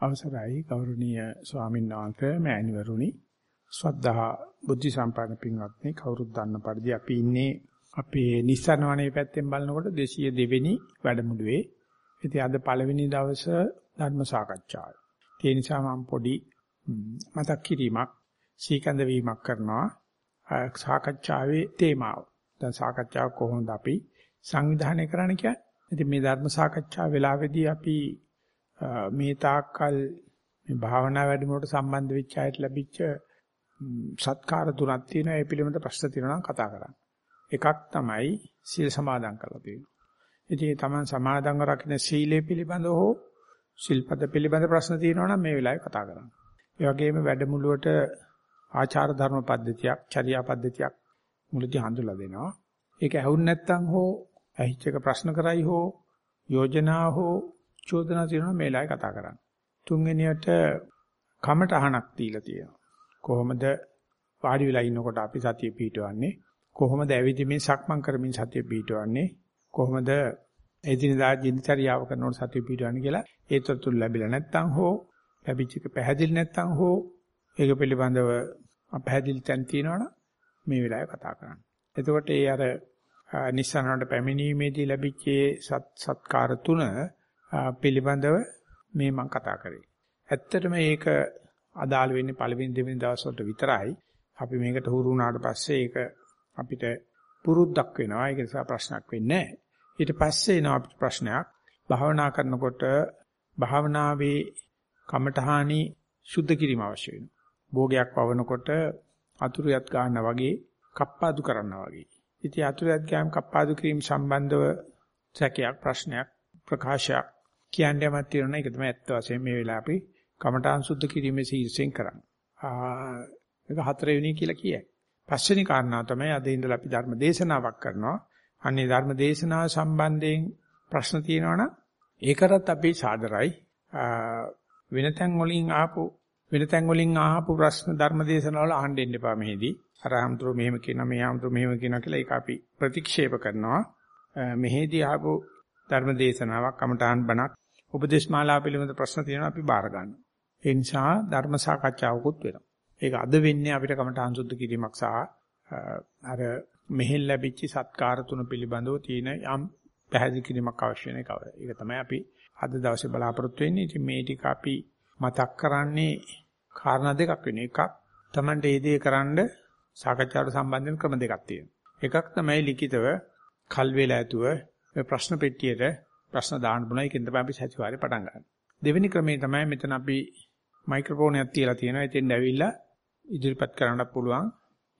අවසරයි ගෞරවනීය ස්වාමීන් වහන්සේ මෑණිවරුනි ශ්‍රද්ධා බුද්ධ සම්පන්න පින්වත්නි කවුරුත් දන්න පරිදි අපි ඉන්නේ අපේ නිස්සාරණ වනේ පැත්තෙන් බලනකොට 202 වෙනි වැඩමුළුවේ ඉතින් අද පළවෙනි දවස ධර්ම සාකච්ඡාව. ඒ නිසා මම පොඩි මතක් කිරීමක් සීකඳ වීමක් කරනවා සාකච්ඡාවේ තේමාව. දැන් සාකච්ඡාව කොහොමද අපි සංවිධානය කරන්න කියන්නේ? ඉතින් මේ ධර්ම සාකච්ඡා වෙලාවේදී අපි මේ තාක්කල් මේ භාවනා වැඩමුළුවට සම්බන්ධ වෙච්ච අයට ලැබිච්ච සත්කාර තුනක් තියෙනවා ඒ පිළිබඳ ප්‍රශ්න තියෙනවා නම් කතා කරන්න. එකක් තමයි සීල සමාදන් කරලා තියෙනවා. ඉතින් තමන් සමාදන්ව රකින්න සීලය පිළිබඳව හෝ සිල්පද පිළිබඳ ප්‍රශ්න තියෙනවා නම් මේ වෙලාවේ කතා කරන්න. ඒ වගේම වැඩමුළුවට ආචාර ධර්ම පද්ධතියක්, චර්යා පද්ධතියක් මුලදී හඳුලා දෙනවා. ඒක ඇහුන් නැත්නම් හෝ ඇහිච්ච එක ප්‍රශ්න කරයි හෝ යෝජනා හෝ චෝදනා තියෙනවා මේ වෙලාවේ කතා කරන්න. තුන්වෙනියට කමට අහනක් දීලා තියෙනවා. කොහොමද වාඩි වෙලා ඉන්නකොට අපි සතිය පිටවන්නේ? කොහොමද ඇවිදින්මින් සක්මන් කරමින් සතිය පිටවන්නේ? කොහොමද එදිනදා දිනචරියාව කරනකොට සතිය පිටවන්නේ කියලා ඒ තොරතුරු ලැබිලා නැත්නම් හෝ ලැබිච්ච එක පැහැදිලි නැත්නම් හෝ ඒක පිළිබඳව අපැහැදිලි තැන් තියෙනවනම් මේ වෙලාවේ කතා කරන්න. එතකොට ඒ අර නිස්සාරණයට පැමිණීමේදී ලැබිච්ච සත් සත්කාර තුන පිළිබඳව මේ මම කතා කරේ. ඇත්තටම මේක අදාළ වෙන්නේ පළවෙනි දෙවෙනි දවස්වලට විතරයි. අපි මේකට හුරු වුණාට පස්සේ ඒක අපිට පුරුද්දක් වෙනවා. ඒක නිසා ප්‍රශ්නයක් වෙන්නේ නැහැ. ඊට පස්සේ එනවා අපිට ප්‍රශ්නයක්. භාවනා කරනකොට භාවනාවේ කමඨහානි සුද්ධ කිරීම අවශ්‍ය වෙනවා. භෝගයක් පවනකොට අතුරුයත් ගන්නා වගේ කප්පාදු කරනවා වගේ. ඉතින් අතුරුයත් ගෑම් කප්පාදු කිරීම සම්බන්ධව සැකයක් ප්‍රශ්නයක් ප්‍රකාශයක් කියන්න යමක් තියෙනවා ඒක තමයි ඇත්ත වශයෙන් මේ වෙලාව අපි කමඨාන් සුද්ධ කිරීමේ ශීර්ෂයෙන් කරන්නේ. ආ ඒක හතරවෙනි කියලා කියයි. පස්වෙනි කාරණාව තමයි අද ඉඳලා අපි ධර්ම දේශනාවක් කරනවා. අන්නේ ධර්ම දේශනාව සම්බන්ධයෙන් ප්‍රශ්න තියෙනවනම් ඒකටත් අපි සාදරයි. වෙනතෙන් වලින් ආපු වෙනතෙන් වලින් ආපු ප්‍රශ්න ධර්ම දේශනාවල අහන්න දෙන්න එපා මෙහිදී. අර ආම්තුරු මෙහෙම කියනවා මේ ආම්තුරු මෙහෙම කියනවා කියලා ඒක අපි ප්‍රතික්ෂේප කරනවා. මෙහිදී ආපු ධර්ම දේශනාවක් කමඨාන් බණක් උපදේශ මාලා පිළිබඳ ප්‍රශ්න තියෙනවා අපි බාර ගන්නවා. ඒ නිසා ධර්ම සාකච්ඡාවකුත් වෙනවා. ඒක අද වෙන්නේ අපිට කමඨාන් සුද්ධ කිරීමක් සහ අර මෙහෙල් ලැබිච්ච සත්කාර තුන පිළිබඳව තියෙන යම් පැහැදිලි කිරීමක් අවශ්‍ය වෙන එක. ඒක තමයි අපි අද දවසේ බලාපොරොත්තු වෙන්නේ. ඉතින් මේ ටික අපි මතක් කරන්නේ කාරණා දෙකක් වෙන එකක් Tamante ඒ දේ කරන්න සාකච්ඡාවට සම්බන්ධ ක්‍රම දෙකක් තියෙනවා. එකක් තමයි ලිඛිතව කල් වේලා ඇතුව ප්‍රශ්න පෙට්ටියට ප්‍රශ්න දාන්න බුණා. ඒකෙන් තමයි අපි සතිವಾರේ පටන් ගන්න. දෙවෙනි ක්‍රමේ තමයි මෙතන අපි මයික්‍රොෆෝන් එකක් තියලා තියෙනවා. එතෙන් ඇවිල්ලා ඉදිරිපත් කරන්න පුළුවන්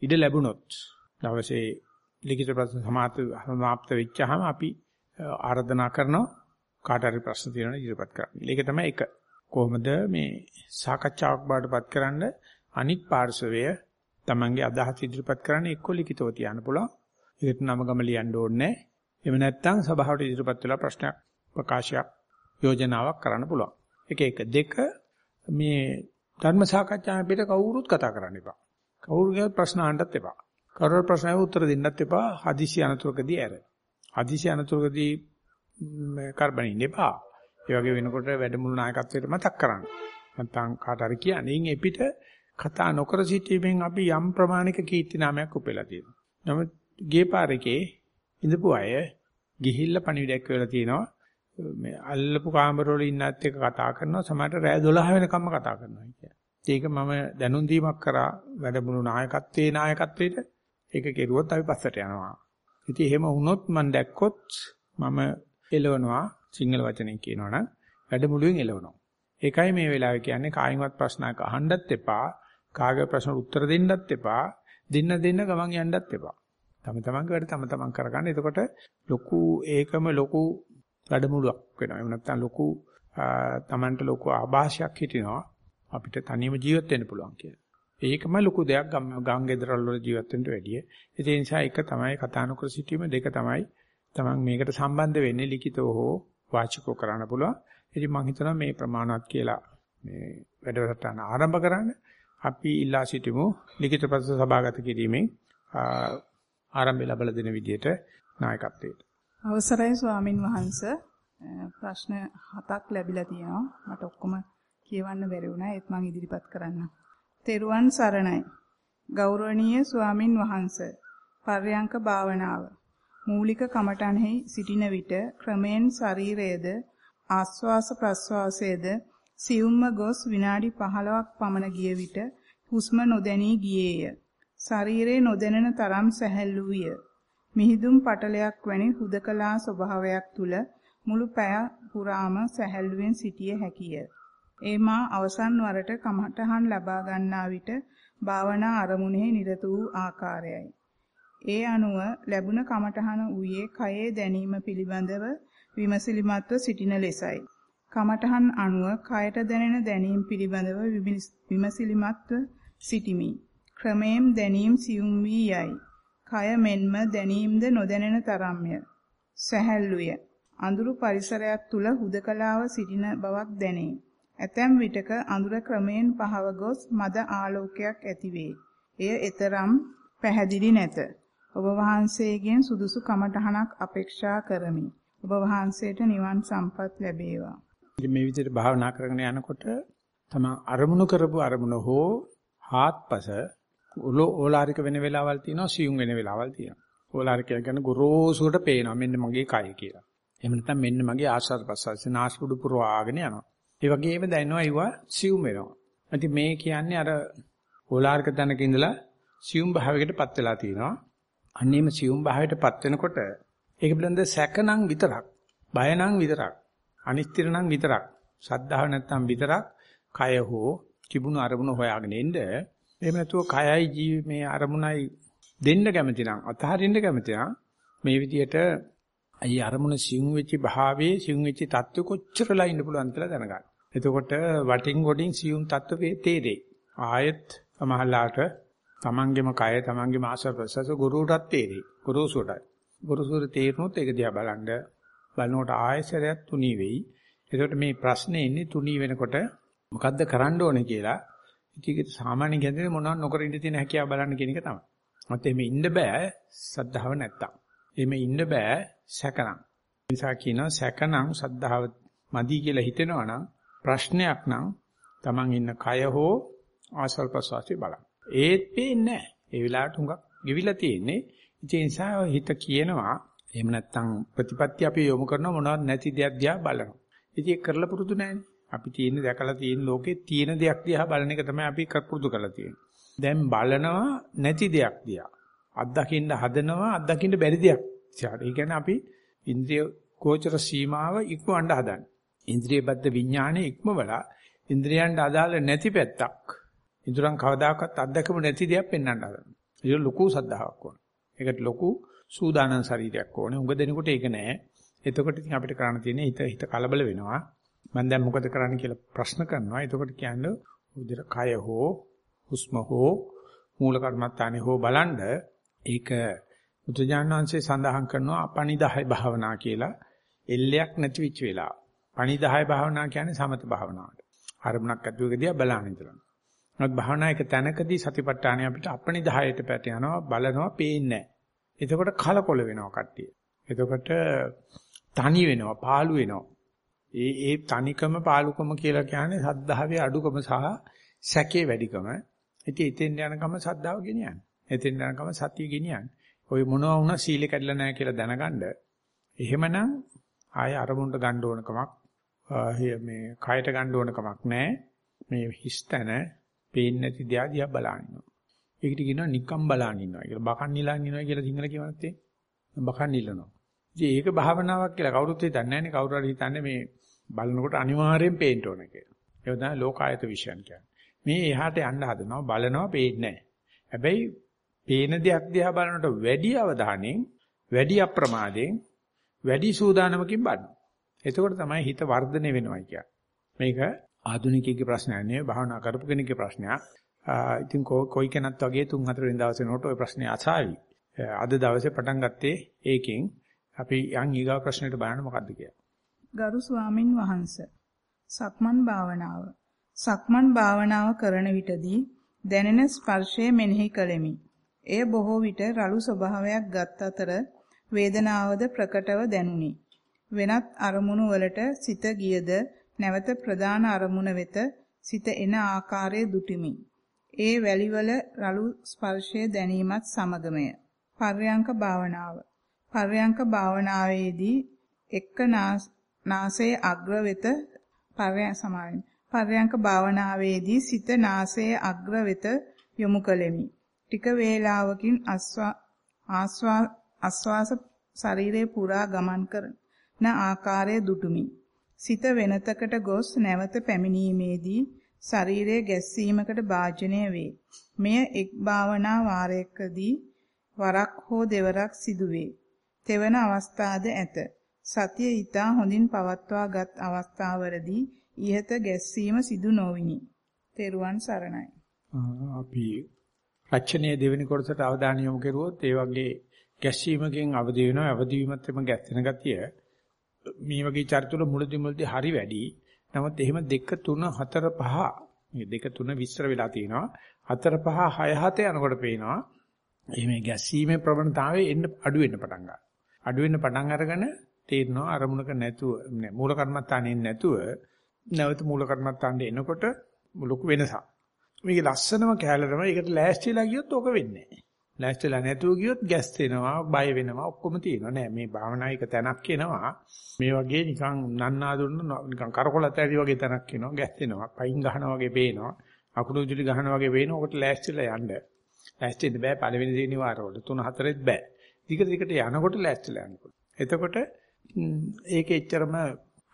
ඉඩ ලැබුණොත් දවසේ ලිඛිත ප්‍රශ්න සමාප්ත වෙච්චාම අපි ආරාධනා කරනවා කාට හරි ප්‍රශ්න තියෙනවා ඉදිරිපත් කරන්න. ඒක තමයි එක. කොහොමද මේ සාකච්ඡාවක් බාටපත් කරන්න අනිත් පාර්ශවය තමන්ගේ අදහස් ඉදිරිපත් කරන්න එක්ක ලිඛිතව තියන්න පුළුවන්. ඒකට නම ගම ලියන්න ඕනේ එහෙම නැත්නම් සභාවට ඉදිරිපත් වෙලා ප්‍රශ්නයක් ප්‍රකාශයක් යෝජනාවක් කරන්න පුළුවන්. එක එක දෙක මේ ධර්ම සාකච්ඡාවේ පිට කවුරුත් කතා කරන්න එපා. කවුරුගේ ප්‍රශ්න අහන්නත් එපා. කවුරු ප්‍රශ්නයට උත්තර දෙන්නත් එපා. හදිසි අනතුරකදී ඇර. හදිසි අනතුරකදී කරබනින්න එපා. ඒ වගේ වෙනකොට වැඩමුළු නායකත්වයට මතක් කරන්න. නැත්නම් කාට හරි කියන්නේ ඉන් එපිට කතා නොකර සිටීමෙන් අපි යම් ප්‍රමාණික කීර්ති නාමයක් උපයලා තියෙනවා. නමුත් ගේ පාරකේ ඉඳපු අය ගිහිල්ලා පණිවිඩයක් වෙලා තියෙනවා. මේ අල්ලපු කාමරවල ඉන්නත් එක්ක කතා කරනවා සමහරට රෑ 12 වෙනකම්ම කතා කරනවා කියන්නේ. ඒක මම දැනුම් දීමක් කරා වැඩමුළු නායකත්වයේ නායකත්වයට ඒක කෙරුවොත් අපි පස්සට යනවා. ඉතින් එහෙම වුණොත් මම දැක්කොත් මම එලවනවා සිංහල වචනෙන් කියනවනම් වැඩමුළුවෙන් එලවනවා. ඒකයි මේ වෙලාවේ කියන්නේ කායින්වත් ප්‍රශ්නයක් අහන්නත් එපා, කාගේ ප්‍රශ්න උත්තර දෙන්නත් එපා, දෙන්න දෙන්න ගමන් යන්නත් එපා. තම තමන්ගේ වැඩ තම තමන් කරගන්න. එතකොට ලොකු ඒකම ලොකු වැඩමුළුවක් වෙනවා. එහෙම නැත්නම් ලොකු තමන්ට ලොකු ආభాෂයක් හිටිනවා. අපිට තනියම ජීවත් වෙන්න පුළුවන් කියලා. ඒකම ලොකු දෙයක් ගම් ගෙදරවල ජීවත් වෙන්න වැඩිය. ඒ නිසා එක තමයි කතා නොකර සිටීම දෙක තමයි තමන් මේකට සම්බන්ධ වෙන්නේ ලිඛිතව හෝ වාචිකව කරන්න පුළුවන්. ඉතින් මම හිතනවා මේ ප්‍රමාණවත් කියලා මේ වැඩසටහන ආරම්භ කරන්න අපි ඉල්ලා සිටිමු ලිඛිත ප්‍රශ්න සභාගත කිරීමෙන් ආරම්භය ලැබලා දෙන විදිහට නායකත්වයට. අවසරයි ස්වාමින් වහන්සේ ප්‍රශ්න හතක් ලැබිලා තියෙනවා. මට ඔක්කොම කියවන්න බැරි වුණා ඒත් මම ඉදිරිපත් කරන්නම්. තෙරුවන් සරණයි. ගෞරවනීය ස්වාමින් වහන්සේ. පර්යංක භාවනාව. මූලික කමඨන්හි සිටින විට ක්‍රමෙන් ශරීරයේද ආස්වාස ප්‍රස්වාසයේද සියුම්ම ගොස් විනාඩි 15ක් පමණ ගිය විට හුස්ම නොදැනී ගියේය. ශරීරයේ නොදැනෙන තරම් සැහැල්ලු විය. මිහිදුම් පටලයක් වැනි හුදකලා ස්වභාවයක් තුල මුළු පැය පුරාම සැහැල්ලුවෙන් සිටිය හැකිය. ඒ මා අවසන් වරට කමඨහන් ලබා ගන්නා විට භාවනා අරමුණෙහි නිරත වූ ආකාරයයි. ඒ අනුව ලැබුණ කමඨහන ඌයේ කයේ දැනීම පිළිබඳව විමසිලිමත්ව සිටින ලෙසයි. කමඨහන් අනුව කයට දැනෙන දැනීම පිළිබඳව විමසිලිමත්ව සිටිමි. ක්‍රමයෙන් දැනීම සියුම් වී යයි. කය මෙන්ම දැනීමද නොදැනෙන තරම්ය. සැහැල්ලුය. අඳුරු පරිසරයක් තුල හුදකලාව සිටින බවක් දැනේ. ඇතැම් විටක අඳුර ක්‍රමයෙන් පහව ගොස් මද ආලෝකයක් ඇතිවේ. එය ඊතරම් පැහැදිලි නැත. ඔබ වහන්සේගෙන් සුදුසු කමඨහනක් අපේක්ෂා කරමි. ඔබ වහන්සේට නිවන් සම්පත් ලැබේවා. මේ විදිහට භාවනා කරගෙන යනකොට තමන් අරමුණු කරපු අරමුණ හෝ හාත්පස ඕලාරික වෙන වෙලාවල් තියෙනවා සියුම් වෙන වෙලාවල් තියෙනවා. ඕලාරික කියන්නේ ගොරෝසුට පේනවා මෙන්න මගේ කය කියලා. එහෙම නැත්නම් මෙන්න මගේ ආශ්වාස ප්‍රශ්වාස නාස්පුඩු පුරවාගෙන යනවා. ඒ වගේම දැනෙනවා ඒවා සියුම් වෙනවා. ඉතින් මේ කියන්නේ අර ඕලාරික තැනක ඉඳලා සියුම් භාවයකටපත් වෙලා තියෙනවා. අන්නේම සියුම් භාවයටපත් වෙනකොට ඒක පිළිබඳ සැකනම් විතරක්, බයනම් විතරක්, අනිත්‍යනම් විතරක්, ශද්ධාව නැත්නම් විතරක් කය හෝ තිබුණු අරමුණ හොයාගෙන ඉන්න එහෙම නැතුව කයයි ජීවි මේ අරමුණයි දෙන්න කැමති නම් අතහරින්න කැමති නම් මේ විදිහට අයි අරමුණ සිං වෙච්ච භාවයේ සිං වෙච්ච தত্ত্ব කොච්චරලා ඉන්න පුළුවන්ද කියලා දැනගන්න. එතකොට වටින් ගොඩින් සියුම් தত্ত্বේ තේරෙයි. ආයෙත් සමහරලාට තමන්ගේම කය තමන්ගේම ආශ්‍රව ප්‍රසස ගුරුටත් තේරෙයි. ගුරුසුටයි. ගුරුසුර තේරුනොත් ඒක දිහා බලන්න බලනකොට ආයෙසරයක් තුනී වෙයි. එතකොට මේ ප්‍රශ්නේ ඉන්නේ තුනී වෙනකොට මොකද්ද කරන්න ඕනේ කියලා ඉතින් සාමාන්‍ය ගැඳේ මොනවක් නොකර ඉඳ තියෙන හැකියාව බලන්න කියන එක තමයි. මත එමේ ඉන්න බෑ සද්ධාව නැත්තම්. එමේ ඉන්න බෑ සැකනම්. නිසා කියනවා සැකනම් සද්ධාව මදි කියලා හිතෙනවා නම් ප්‍රශ්නයක් නම් Taman ඉන්න කය හෝ ආසල් ප්‍රසවාසය බලන්න. ඒත් පේන්නේ නැහැ. ඒ වෙලාවට හුඟක් ගෙවිලා තියෙන්නේ. ඒ නිසා හිත කියනවා එහෙම නැත්තම් ප්‍රතිපත්ති අපි යොමු කරන මොනවත් නැති දෙයක් දිහා බලනවා. ඉතින් ඒක කරලා පුරුදු නැහැනේ. අපි තියෙන දැකලා තියෙන ලෝකේ තියෙන දෙයක් දිහා බලන එක තමයි අපි පුරුදු කරලා තියෙන්නේ. දැන් බලනවා නැති දෙයක් දිහා. අත්දකින්න හදනවා අත්දකින්න බැරි දෙයක්. ඒ කියන්නේ අපි ඉන්ද්‍රිය ගෝචර සීමාව ඉක්මවන්න හදන්නේ. ඉන්ද්‍රිය බද්ධ විඥානයේ ඉක්මවලා ඉන්ද්‍රියයන්ට අදාළ නැති පැත්තක්. ඉදurang කවදාකවත් අත්දකපු නැති දෙයක් පෙන්වන්න හදනවා. ඒක ලොකු සද්ධාාවක් ඕන. ඒකට ලොකු සූදානම් ශරීරයක් ඕනේ. උඟ දෙනකොට ඒක නෑ. එතකොට ඉතින් අපිට කරන්න තියෙන්නේ හිත හිත කලබල වෙනවා. මම දැන් මොකද කරන්න කියලා ප්‍රශ්න කරනවා. එතකොට කියන්නේ උදිර කය හෝ හුස්ම හෝ මූල කර්මත්තානේ හෝ බලන්ඩ ඒක බුදුජානනාංශයේ සඳහන් කරනවා අපනිදාය භාවනා කියලා එල්ලයක් නැති වෙච්ච වෙලාව. පනිදාය භාවනා කියන්නේ සමත භාවනාවට. අරමුණක් ඇතුළේදී බලන්න ඉඳලා. නමුත් භාවනා එක තැනකදී සතිපට්ඨානය අපිට අපනිදායට පැට යනවා බලනවා පේන්නේ නැහැ. එතකොට කලකොල වෙනවා කට්ටිය. එතකොට තනි වෙනවා, පාළු වෙනවා. ඒ ඒ තනිකම පාලුකම කියලා කියන්නේ සද්ධාවේ අඩුකම සහ සැකේ වැඩිකම. ඉතින් එතෙන් යනකම සද්ධාව ගෙනියන්නේ. එතෙන් යනකම සතිය ගෙනියන්නේ. ඔය මොනවා වුණා සීල කැඩලා නැහැ කියලා දැනගන්න. එහෙමනම් ආය අරමුණට ගන්න ඕන කමක් මේ කයට ගන්න ඕන කමක් නැහැ. මේ හිස්තන පේන්නේ නැති දිහා දිහා බලන්න ඉන්නවා. ඒකට කියනවා නිකම් බලන් ඉන්නවා කියලා. බකන් නිලන් ඉන්නවා කියලා සිංහල කියවනත් ඒ බකන් නිලනවා. ඉතින් ඒක භාවනාවක් කියලා කවුරුත් හිතන්නේ නැහැ නේ. කවුරු හරි හිතන්නේ මේ බලනකොට අනිවාර්යෙන් පේන්න ඕන කියලා. ඒක තමයි ලෝකායත විශ්යන් කියන්නේ. මේ එහාට යන්න හදනවා බලනවා පේන්නේ නැහැ. හැබැයි පේන දෙයක් දිහා බලනකොට වැඩි අවධානයෙන්, වැඩි අප්‍රමාදයෙන්, වැඩි සූදානමකින් බලනවා. එතකොට තමයි හිත වර්ධනය වෙනවා කියන්නේ. මේක ආධුනිකයෙක්ගේ ප්‍රශ්නයක් නෙවෙයි භාවනා කරපු කෙනෙක්ගේ ප්‍රශ්නයක්. ඉතින් කොයි කෙනත් වගේ තුන් හතර වෙනි දවසේ නෝට ওই ප්‍රශ්නේ අසාවි. අද දවසේ පටන් ගත්තේ ඒකෙන් අපි යන් ඊගා ප්‍රශ්නෙට බලන්න මොකද්ද කියලා. ගරු ස්වාමින් වහන්සේ සක්මන් භාවනාව සක්මන් භාවනාව කරන විටදී දැනෙන ස්පර්ශය මෙනෙහි කළෙමි. එය බොහෝ විට රළු ස්වභාවයක් ගත් අතර වේදනාවද ප්‍රකටව දැනුනි. වෙනත් අරමුණු වලට සිත ගියද නැවත ප්‍රධාන අරමුණ වෙත සිත එන ආකාරය දුටිමි. ඒ වැලිවල රළු ස්පර්ශය දැනීමත් සමගමය. පර්යංක භාවනාව. පර්යංක භාවනාවේදී එක්ක නාසයේ අග්‍ර වෙත පර්යංක සමාවෙන්. පර්යංක භාවනාවේදී සිත නාසයේ අග්‍ර වෙත යොමු කළෙමි. ටික වේලාවකින් ආස්වාස ශරීරේ පුරා ගමන් කරන ආකාරය දුටුමි. සිත වෙනතකට ගොස් නැවත පැමිණීමේදී ශරීරයේ ගැස්සීමකට භාජනය වේ. මෙය එක් භාවනා වාරයකදී වරක් හෝ දෙවරක් සිදුවේ. තෙවන අවස්ථාද ඇත. සතිය ඊතා හොඳින් පවත්වාගත් අවස්ථාවවලදී ইহත ගැස්සීම සිදු නොවිනි. තෙරුවන් සරණයි. අපි රචනයේ දෙවෙනි කොටසට අවධානය යොමු කරුවොත් ඒ වගේ ගැස්සීමකින් අවදි වෙනවා අවදි වීමත් එම ගැස්සෙන ගතිය මේ වගේ චරිතවල මුලදි මුලදි හරි වැඩි නමුත් එහෙම 2 3 4 5 මේ 2 3 විස්තර වෙලා තියෙනවා 4 5 6 7 යනකොට පේනවා එහෙම ගැස්සීමේ ප්‍රවණතාවය එන්න අඩු වෙන්න පටන් ගන්නවා අඩු වෙන්න පටන් අරගෙන තේරෙනවා අරමුණක නැතුව මූල කර්මත්තානේ නැතුව නැවත මූල කර්මත්තාන්ට එනකොට ලොකු වෙනසක් මේකේ ලස්සනම කැලේ තමයි ඒකට ලෑස්තිලා ගියොත් ඕක වෙන්නේ නැහැ ලෑස්තිලා නැතුව ගියොත් ගැස් වෙනවා, බය වෙනවා, ඔක්කොම තියෙනවා. නෑ මේ භාවනා එක තැනක් එනවා. මේ වගේ නිකන් නන්නා දුන්න නිකන් කරකොලත ඇති වගේ තැනක් එනවා, ගැස් වෙනවා. පයින් ගහනවා වගේ පේනවා. අකුණු විදුලි ගහනවා වගේ පේනවා. ඔකට ලෑස්තිලා යන්න. ලෑස්තිෙන්න බෑ පළවෙනි දිනේ වාරවල 3 4ෙත් බෑ. දිගට දිගට යනකොට ලෑස්තිලා යනකොට. එතකොට ඒකේ එච්චරම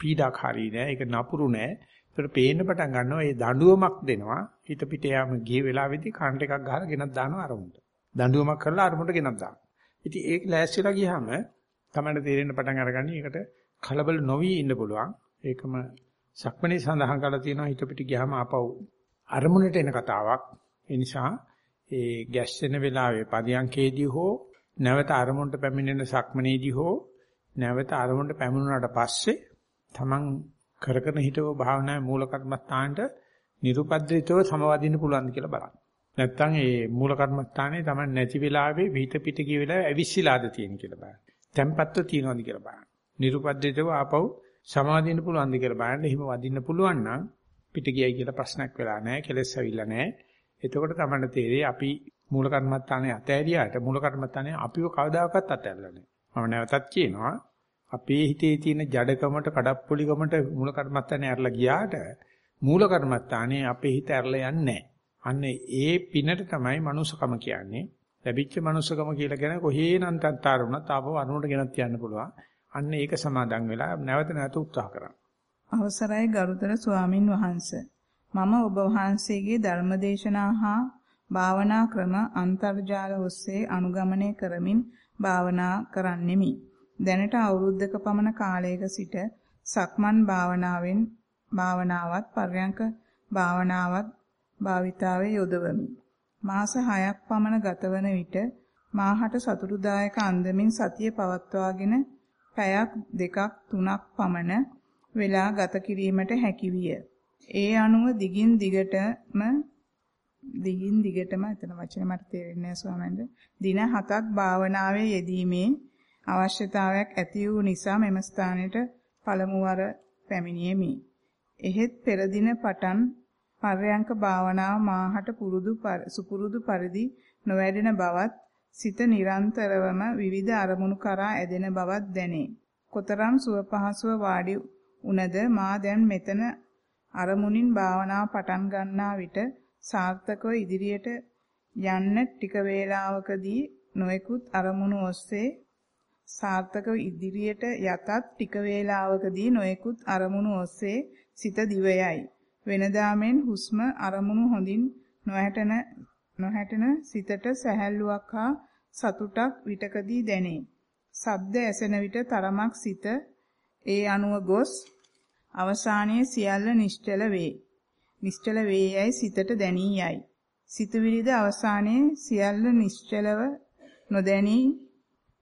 පීඩාකාරී නෑ. ඒක නපුරු නෑ. ඒකට පේන්න පටන් ගන්නවා මේ දඬුවමක් දෙනවා. හිත පිට යාම ගිය වෙලාවේදී කන්ට එකක් ගහලා ගෙනත් දානවා අරමුණට. දඬුවමක් කරලා අරමුණට ගෙනත් දානවා. ඉතින් ඒක ලෑස්තිලා ගියාම තමයි තේරෙන්න පටන් අරගන්නේ ඒකට කලබල නොවි ඉන්න පුළුවන්. ඒකම සක්මණේ සඳහන් කරලා තියෙනවා හිත පිට ගියාම ආපහු අරමුණට එන කතාවක්. ඒ නිසා ඒ ගැස්සෙන වෙලාවේ පදියංකේදී හෝ නැවත අරමුණට පැමිණෙන සක්මණේදී හෝ නැවත අරමුණට පැමිණුණාට පස්සේ තමන් කරගෙන හිටව භාවනාවේ මූල කර්මස්ථානට නිරුපද්‍රිතව සමවදින්න පුළුවන්ද කියලා බලන්න. නැත්තම් ඒ මූල කර්මස්ථානේ Taman නැති වෙලාවේ විහිත පිට ගිය වෙලාවේ ඇවිස්සීලාද තියෙන කියලා බලන්න. tempatව තියනවාද කියලා බලන්න. නිරුපද්දිතව ආපහු සමාදින්න පුළුවන්ද කියලා බලන්න. එහෙම වදින්න පුළුවන් නම් පිට ගියයි කියලා ප්‍රශ්නයක් වෙලා නැහැ. කෙලස් ඇවිල්ලා නැහැ. එතකොට Taman තේරෙයි අපි මූල කර්මස්ථානේ අතෑරියාට මූල කර්මස්ථානේ අපිව කවදාකවත් අතෑරලා නැහැ. මම නැවතත් කියනවා අපේ හිතේ තියෙන ජඩකමට කඩප්පුලිකමට මූල කර්මස්ථානේ ඇරලා ගියාට මූල කර්මස්ථානේ අපේ හිත ඇරලා යන්නේ නැහැ. අන්න ඒ පිනට තමයි මනුස්සකම කියන්නේ. ලැබිච්ච මනුස්සකම කියලා කියන කොහේ නම් තත්තාර වුණත් ආපහු අනුන්ට ගෙනත් යන්න පුළුවන්. අන්න ඒක සමාදන් වෙලා නැවත නැවත උත්සාහ කරන්න. අවසරයි ගරුතර ස්වාමින් වහන්සේ. මම ඔබ වහන්සේගේ ධර්මදේශනා හා භාවනා ක්‍රම අන්තර්ජාල ඔස්සේ අනුගමනය කරමින් භාවනා කරන්නෙමි. දැනට අවුරුද්දක පමණ කාලයක සිට සක්මන් භාවනාවෙන් භාවනාවත් පර්යංක භාවනාවත් භාවිතාවේ යොදවමි. මාස 6ක් පමණ ගතවන විට මාහට සතුටුදායක අන්දමින් සතිය පවත්වාගෙන පැයක් දෙකක් තුනක් පමණ වෙලා ගත කිරීමට හැකි විය. ඒ අනුව දිගින් දිගටම දිගින් දිගටම එතන වචනේ මට තේරෙන්නේ නැහැ ස්වාමීන්ද. දින 7ක් භාවනාවේ යෙදීමේ අවශ්‍යතාවයක් ඇති වූ නිසා මෙම ස්ථානයට පළමු වර පැමිණියෙමි. එහෙත් පෙර දින පටන් පර්යංක භාවනාව මාහට පුරුදු සුපුරුදු පරිදි නොවැඩෙන බවත් සිත නිරන්තරවම විවිධ අරමුණු කරා ඇදෙන බවත් දැනේ. කොතරම් සුව පහසුව වාඩි උනද මා දැන් මෙතන අරමුණින් භාවනාව පටන් ගන්නා විට සාර්ථකව ඉදිරියට යන්න ටික වේලාවකදී නොයෙකුත් අරමුණු ඔස්සේ සාර්ථකව ඉදිරියට යතත් ටික වේලාවකදී නොයෙකුත් අරමුණු ඔස්සේ සිත දිවයයි. වෙනදාමෙන් හුස්ම අරමුණු හොඳින් නොහැටන නොහැටන සිතට සැහැල්ලුවක් හා සතුටක් විටකදී දැනේ. ශබ්ද ඇසෙන විට තරමක් සිත ඒ අනුව ගොස් අවසානයේ සියල්ල නිශ්චල වේ. නිශ්චල වේයයි සිතට දැනී යයි. සිතුවිලිද අවසානයේ සියල්ල නිශ්චලව නොදැනී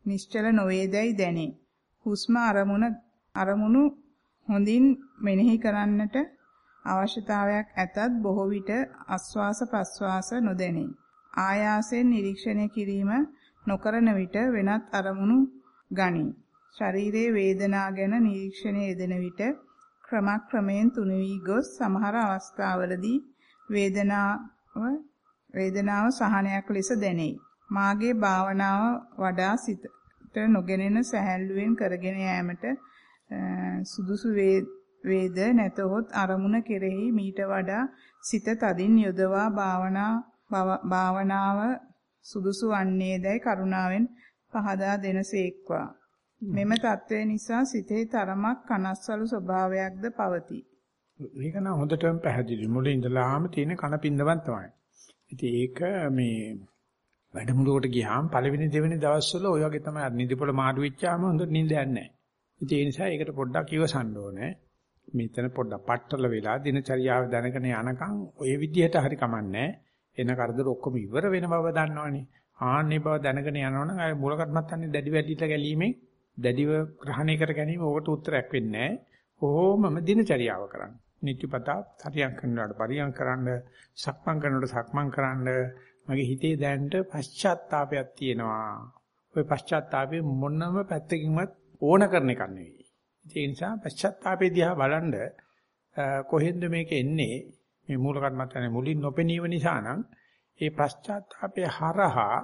නිශ්චල නොවේදයි දැනේ. හුස්ම අරමුණ අරමුණු හොඳින් මෙනෙහි කරන්නට අවශ්‍යතාවයක් ඇතත් බොහෝ විට ආස්වාස ප්‍රස්වාස නොදැනේ. ආයාසයෙන් නිරීක්ෂණය කිරීම නොකරන විට වෙනත් අරමුණු ගනී. ශරීරයේ වේදනා ගැන නිරීක්ෂණය යෙදෙන විට ක්‍රමක්‍රමයෙන් තුනී වී ගොස් සමහර අවස්ථාවලදී වේදනාව වේදනාව සහනයක් ලෙස දැනේ. මාගේ භාවනාව වඩා සිතට නොගෙනෙන සැහැල්ලුවෙන් කරගෙන යාමට සුදුසු වේද නැතහොත් අරමුණ කෙරෙහි මීට වඩා සිත තදින් යොදවා භාවනා භාවනාව සුදුසු වන්නේදයි කරුණාවෙන් පහදා දෙනසේක්වා. මෙම தત્ත්වය නිසා සිතේ තරමක් කනස්සලු ස්වභාවයක්ද පවතී. ඒක නම් හොඳටම පැහැදිලි. මුලින් ඉඳලාම තියෙන කනපින්දමන් තමයි. ඉතින් ඒක මේ වැඩමුළුවට ගියාම පළවෙනි දෙවෙනි දවස්වල ඔය වගේ තමයි නිදිපොළ මාඩු වෙච්චාම හොඳ නිින්ද යන්නේ නැහැ. ඒ නිසා ඒකට පොඩ්ඩක් ඉවසන්න ඕනේ. මෙතන පොඩ්ඩක් පట్టල වෙලා දිනචරියාව දැනගෙන යනකම් ඔය විදිහට හරි කමන්නේ. එන කරදර ඔක්කොම ඉවර වෙන බව දන්නවනේ. ආන්නේ බව දැනගෙන යනවනම් අය මූල කර්මත්තන්නේ දැඩි වැඩිලා ගැලීමේ දැඩිව ග්‍රහණය කර ගැනීම ඕකට උත්තරයක් වෙන්නේ නැහැ. කොහොමම දිනචරියාව කරන්න. නිත්‍යපතා හරියම් කරනවාට පරියම් කරන්න, සක්මන් කරනවාට සක්මන් කරන්න මගේ හිතේ දැනට පශ්චාත්තාවයක් තියෙනවා. ওই පශ්චාත්තාපේ මොනම පැත්තකින්වත් ඕන කරන එකක් නෙවෙයි. ඒ නිසා පශ්චාත්තාපේ දිහා බලනද කොහෙන්ද මේක එන්නේ? මේ මූල කර්මත්තනේ මුලින් නොපෙනීම නිසා නම් ඒ පශ්චාත්තාපේ හරහා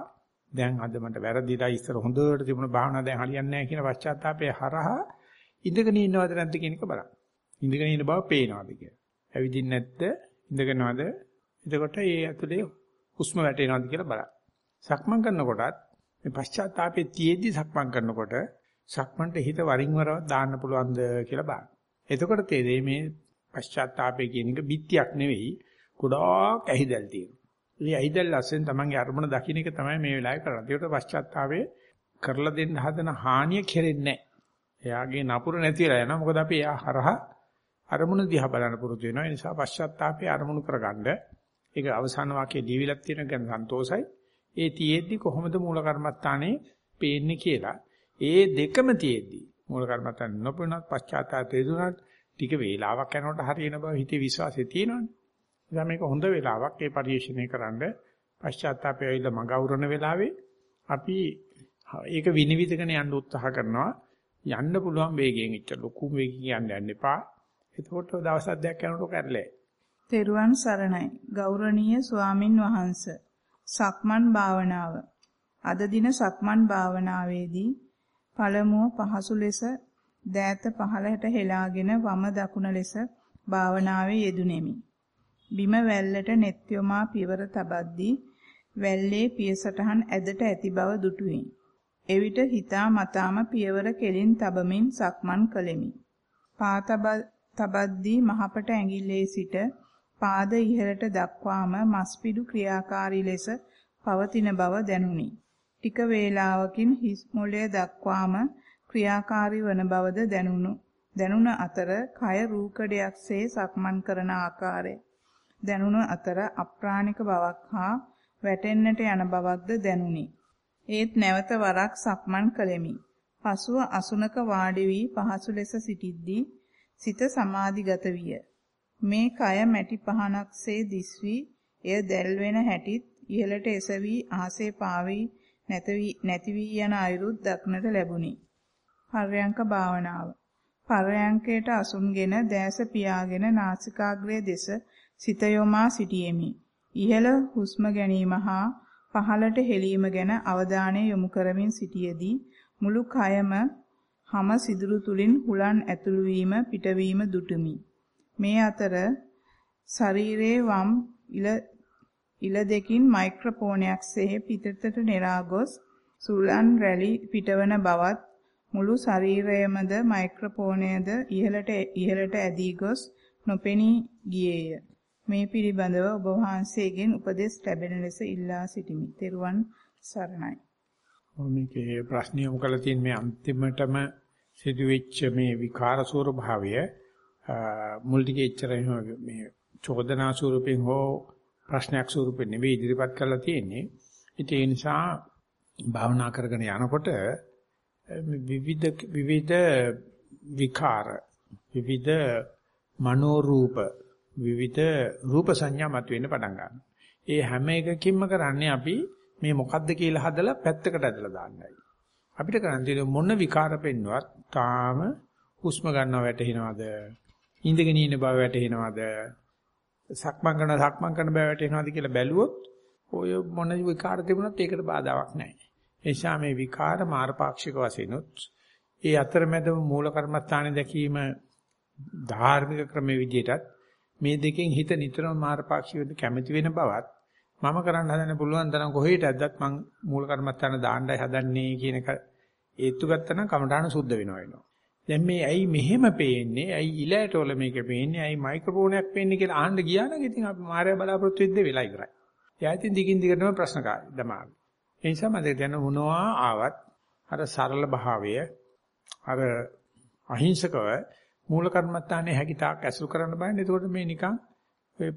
දැන් අද මට වැරදිලා ඉස්සර හොඳට තිබුණ භාවනාව දැන් හරියන්නේ නැහැ කියන පශ්චාත්තාපේ හරහා ඉඳගෙන ඉන්නවද නැද්ද කියන එක බලන්න. ඉඳගෙන ඉන්න බව පේනවාද කියලා. ඇවිදින්නේ නැද්ද? ඉඳගෙනවද? එතකොට ඒ ඇතුලේ හුස්ම වැටෙනවද කියලා බලන්න. සක්මන් කරනකොටත් මේ පශ්චාත්තාපේ තියේදී සක්මන් කරනකොට සක්මන්ට හිත වරින් වර දාන්න පුළුවන්ද කියලා බලන්න. එතකොට තේරෙයි මේ පශ්චාත්තාපය කියන එක බිත්තියක් නෙවෙයි ගොඩාක් ඇහිදල් තියෙනවා. ඉතින් ඇහිදල් අස්සෙන් තමන්ගේ අරමුණ දකින්න එක තමයි මේ වෙලාවේ කරන්නේ. ඒකට පශ්චාත්තාපයේ කරලා දෙන්න හදන හානිය කෙරෙන්නේ නැහැ. එයාගේ නපුර නැතිලා යනවා. මොකද අපි එයා හරහා අරමුණ දිහා බලන්න පුරුදු වෙනවා. ඒ නිසා පශ්චාත්තාපය අරමුණු කරගන්න ඒක අවසාන වාක්‍යයේ දීවිලක් තියෙන ගැන සන්තෝසයි. ඒ තියේද්දි කොහොමද මූල කර්මස්ථානේ පේන්නේ කියලා. ඒ දෙකම තියේද්දි මූල කර්මස්ථාන නොපුණත් පශ්චාත්තාපය දුනත් ටික වේලාවක් යනකොට හරියන බව හිතේ විශ්වාසය තියෙනවනේ. නිසා මේක හොඳ වෙලාවක් ඒ පරිශ්‍රණය කරන්න පශ්චාත්තාපය ඇවිල්ලා මග අවරණ වෙලාවේ අපි ඒක විනිවිදගෙන යන්න උත්සාහ කරනවා. යන්න පුළුවන් වේගයෙන් ඉච්ච ලොකු වේගකින් යන්න යන්න එපා. එතකොට දවස් අධ්‍යයක් යනකොට කැරලේ. තෙරුවන් සරණයි. ගෞරවනීය ස්වාමින් වහන්සේ. සක්මන් භාවනාව. අද දින සක්මන් භාවනාවේදී පළමුව පහසු ලෙස දෑත පහළට හෙලාගෙන වම දකුණ ලෙස භාවනාවේ යෙදුණෙමි. බිම වැල්ලට net යොමා පියවර තබද්දී වැල්ලේ පියසටහන් ඇදට ඇති බව දුටුවෙමි. එවිට හිතා මතාම පියවර කෙලින් තබමින් සක්මන් කළෙමි. පා තබද්දී මහපට ඇඟිල්ලේ සිට පාද ඉහළට දක්වාම මස්පිඩු ක්‍රියාකාරී ලෙස පවතින බව දැනුනි. ටික වේලාවකින් හිස් මොළය දක්වාම ක්‍රියාකාරී වන බවද දැනුණු. දැනුණ අතර කය රූකඩයක්සේ සක්මන් කරන ආකාරය. දැනුණ අතර අප්‍රාණික බවක් හා වැටෙන්නට යන බවක්ද දැනුනි. ඒත් නැවත වරක් සක්මන් කළෙමි. පසුව අසුනක වාඩි වී පහසු ලෙස සිටිද්දී සිත සමාධිගත විය. මේ කය මැටි පහනක්සේ දිස්වි එය දැල් වෙන හැටිත් ඉහළට එසවි ආසේ පාවි නැති වී යන අයුරුත් දක්නට ලැබුණි. පර්යංක භාවනාව. පර්යංකයට අසුන්ගෙන දැස පියාගෙන නාසිකාග්‍රය දෙස සිත යොමා සිටියෙමි. ඉහළ හුස්ම ගැනීම හා පහළට හෙලීම ගැන අවධානය යොමු කරමින් සිටියේදී මුළු කයම හම සිදුරු තුලින් හුලන් ඇතුළු වීම පිටවීම දුටුමි. මේ අතර ශරීරයේ වම් ඉල ඉල දෙකින් මයික්‍රොෆෝනයක් සේ පිටතට නෙරා ගොස් සුලන් රැලි පිටවන බවත් මුළු ශරීරයමද මයික්‍රොෆෝනයද ඉහළට ඉහළට ඇදී ගොස් නොපෙනී ගියේය. මේ පිළිබඳව ඔබ වහන්සේගෙන් උපදෙස් ලැබෙන ලෙස ඉල්ලා සිටිමි. ත්වන් සරණයි. මේකේ ප්‍රශ්නිය මොකලා තියෙන මේ අන්තිමටම සිදුවෙච්ච මේ විකාර ස්වරභාවය මුල් ටිකේ එච්චර මේ චෝදනා ස්වරූපෙන් හෝ ප්‍රශ්නයක් ස්වරූපෙන් නෙවෙයි ඉදිරිපත් කරලා තියෙන්නේ. ඒ නිසා භාවනා කරගෙන යනකොට විවිධ විවිධ විකාර විවිධ මනෝරූප විවිධ රූප සංඥා මතුවෙන්න පටන් ගන්නවා. ඒ හැම එකකින්ම කරන්නේ අපි මේ මොකද්ද කියලා හදලා පැත්තකට ඇදලා දාන්නයි. අපිට කරන්න තියෙන මොන විකාර පෙන්නුවත් තාම හුස්ම ගන්නව වැටෙනවද? ඉඳගෙන ඉන්න බව වැටහෙනවද? සක්මන් කරන සක්මන් කරන බව වැටහෙනවද කියලා බැලුවොත් ඔය මොන විකාර තිබුණත් ඒකට බාධාවක් නැහැ. ඒ නිසා මේ විකාර මාර්ගපාක්ෂික වශයෙන්ුත් ඒ අතරමැද මූල කර්මස්ථානයේ දැකීම ධාර්මික ක්‍රමයේ විදිහටත් මේ දෙකෙන් හිත නිතරම මාර්ගපාක්ෂිකව කැමති වෙන බවත් මම කරන්න හදන්න පුළුවන් තරම් කොහෙට ඇද්දත් මං මූල කර්මස්ථාන දාන්නයි හදන්නේ කියන එක ඒත්තු ගත්තනම් කමඨාන සුද්ධ වෙනවා වෙනවා. දැන් මේ ඇයි මෙහෙම පේන්නේ? ඇයි ඉලෑට වල මේක පේන්නේ? ඇයි මයික්‍රොෆෝනයක් පේන්නේ කියලා අහන්න ගියා නම් ඉතින් අපි මායя බලාපොරොත්තු වෙද්දී වෙලා ඉවරයි. එයා ඉතින් දිගින් දිගටම ප්‍රශ්න කාරී දමාවි. ඒ නිසා මම දැන් මොනවා ආවත් අර සරල භාවය අර අහිංසකව මූල කර්මත්තානේ හැකිතාක් ඇසුරු කරන්න බෑනේ. එතකොට මේ නිකන් ඔය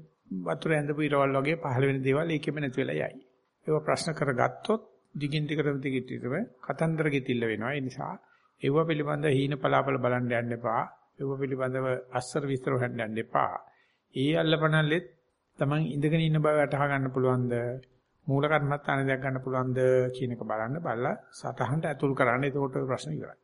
වතුර ඇඳපු ඉරවල් වගේ පහළ වෙන දේවල් ඒකෙම නැති වෙලා යයි. ඒව ප්‍රශ්න කරගත්තොත් දිගින් දිගටම දිගින් කතන්දර ගෙතිල්ල වෙනවා. ඒ නිසා ඒව පිළිබඳ හීන පලාපල බලන්න යන්න එපා. ඒව පිළිබඳව අස්සර විස්තර හොයන්න යන්න එපා. ඒ අල්ලපනල්ලෙත් Taman ඉඳගෙන ඉන්න බව වටහා ගන්න පුළුවන්ද? මූල කර්මත්තානේ දැක් ගන්න පුළුවන්ද කියන එක බලන්න බලලා සතහනට ඇතුල් කරන්න. එතකොට ප්‍රශ්න ඉවරයි.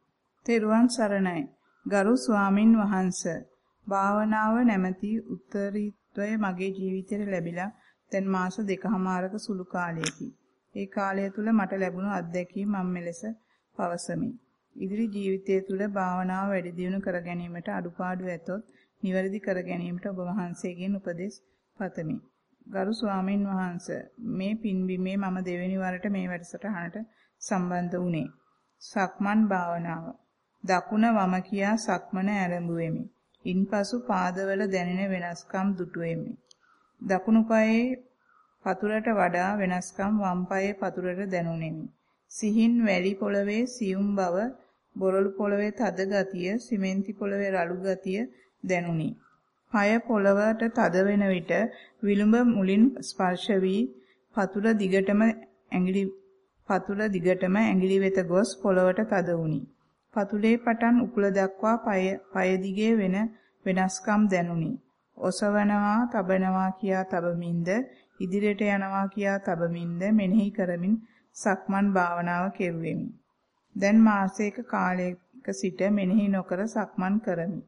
තෙරුවන් සරණයි. ගරු ස්වාමින් වහන්සේ භාවනාව නැමැති උත්තරීත්වය මගේ ජීවිතයට ලැබිලා දැන් මාස දෙකහමාරක සුළු කාලයකි. ඒ කාලය තුල මට ලැබුණු අත්දැකීම් මම මෙලෙස පවසමි. ඉදිරි ජීවිතය තුල භාවනාව වැඩි දියුණු කර ගැනීමට අඩුපාඩු ඇතොත් නිවැරදි කර ගැනීමට ඔබ වහන්සේගෙන් උපදෙස් පතමි. ගරු ස්වාමින් වහන්සේ මේ පින්බිමේ මම දෙවෙනි වරට මේ වැඩසටහනට සම්බන්ධ වුණේ. සක්මන් භාවනාව. දකුණ වම කියා සක්මන ආරම්භුවෙමි. ඉන්පසු පාදවල දැනෙන වෙනස්කම් දුටුවෙමි. දකුණු පායේ පතුලට වඩා වෙනස්කම් වම් පායේ පතුලට දැනුනෙමි. සිහින් වැලි පොළවේ සියුම් බව, බොරළු පොළවේ තද ගතිය, සිමෙන්ති පොළවේ රළු ගතිය දැනුනි. পায় පොළවට තද වෙන විට විලුඹ මුලින් ස්පර්ශ වී පතුල දිගටම ඇඟිලි පතුල දිගටම ඇඟිලි වෙත ගොස් පොළවට තද වුනි. පතුලේ පටන් උකුල දක්වා පය දිගේ වෙන වෙනස්කම් දැනුනි. ඔසවනවා, තබනවා කියා තබමින්ද, ඉදිරියට යනවා කියා තබමින්ද මෙනෙහි කරමින් සක්මන් භාවනාව කෙරුවෙමි. දැන් මාසයක කාලයක සිට මෙනෙහි නොකර සක්මන් කරමි.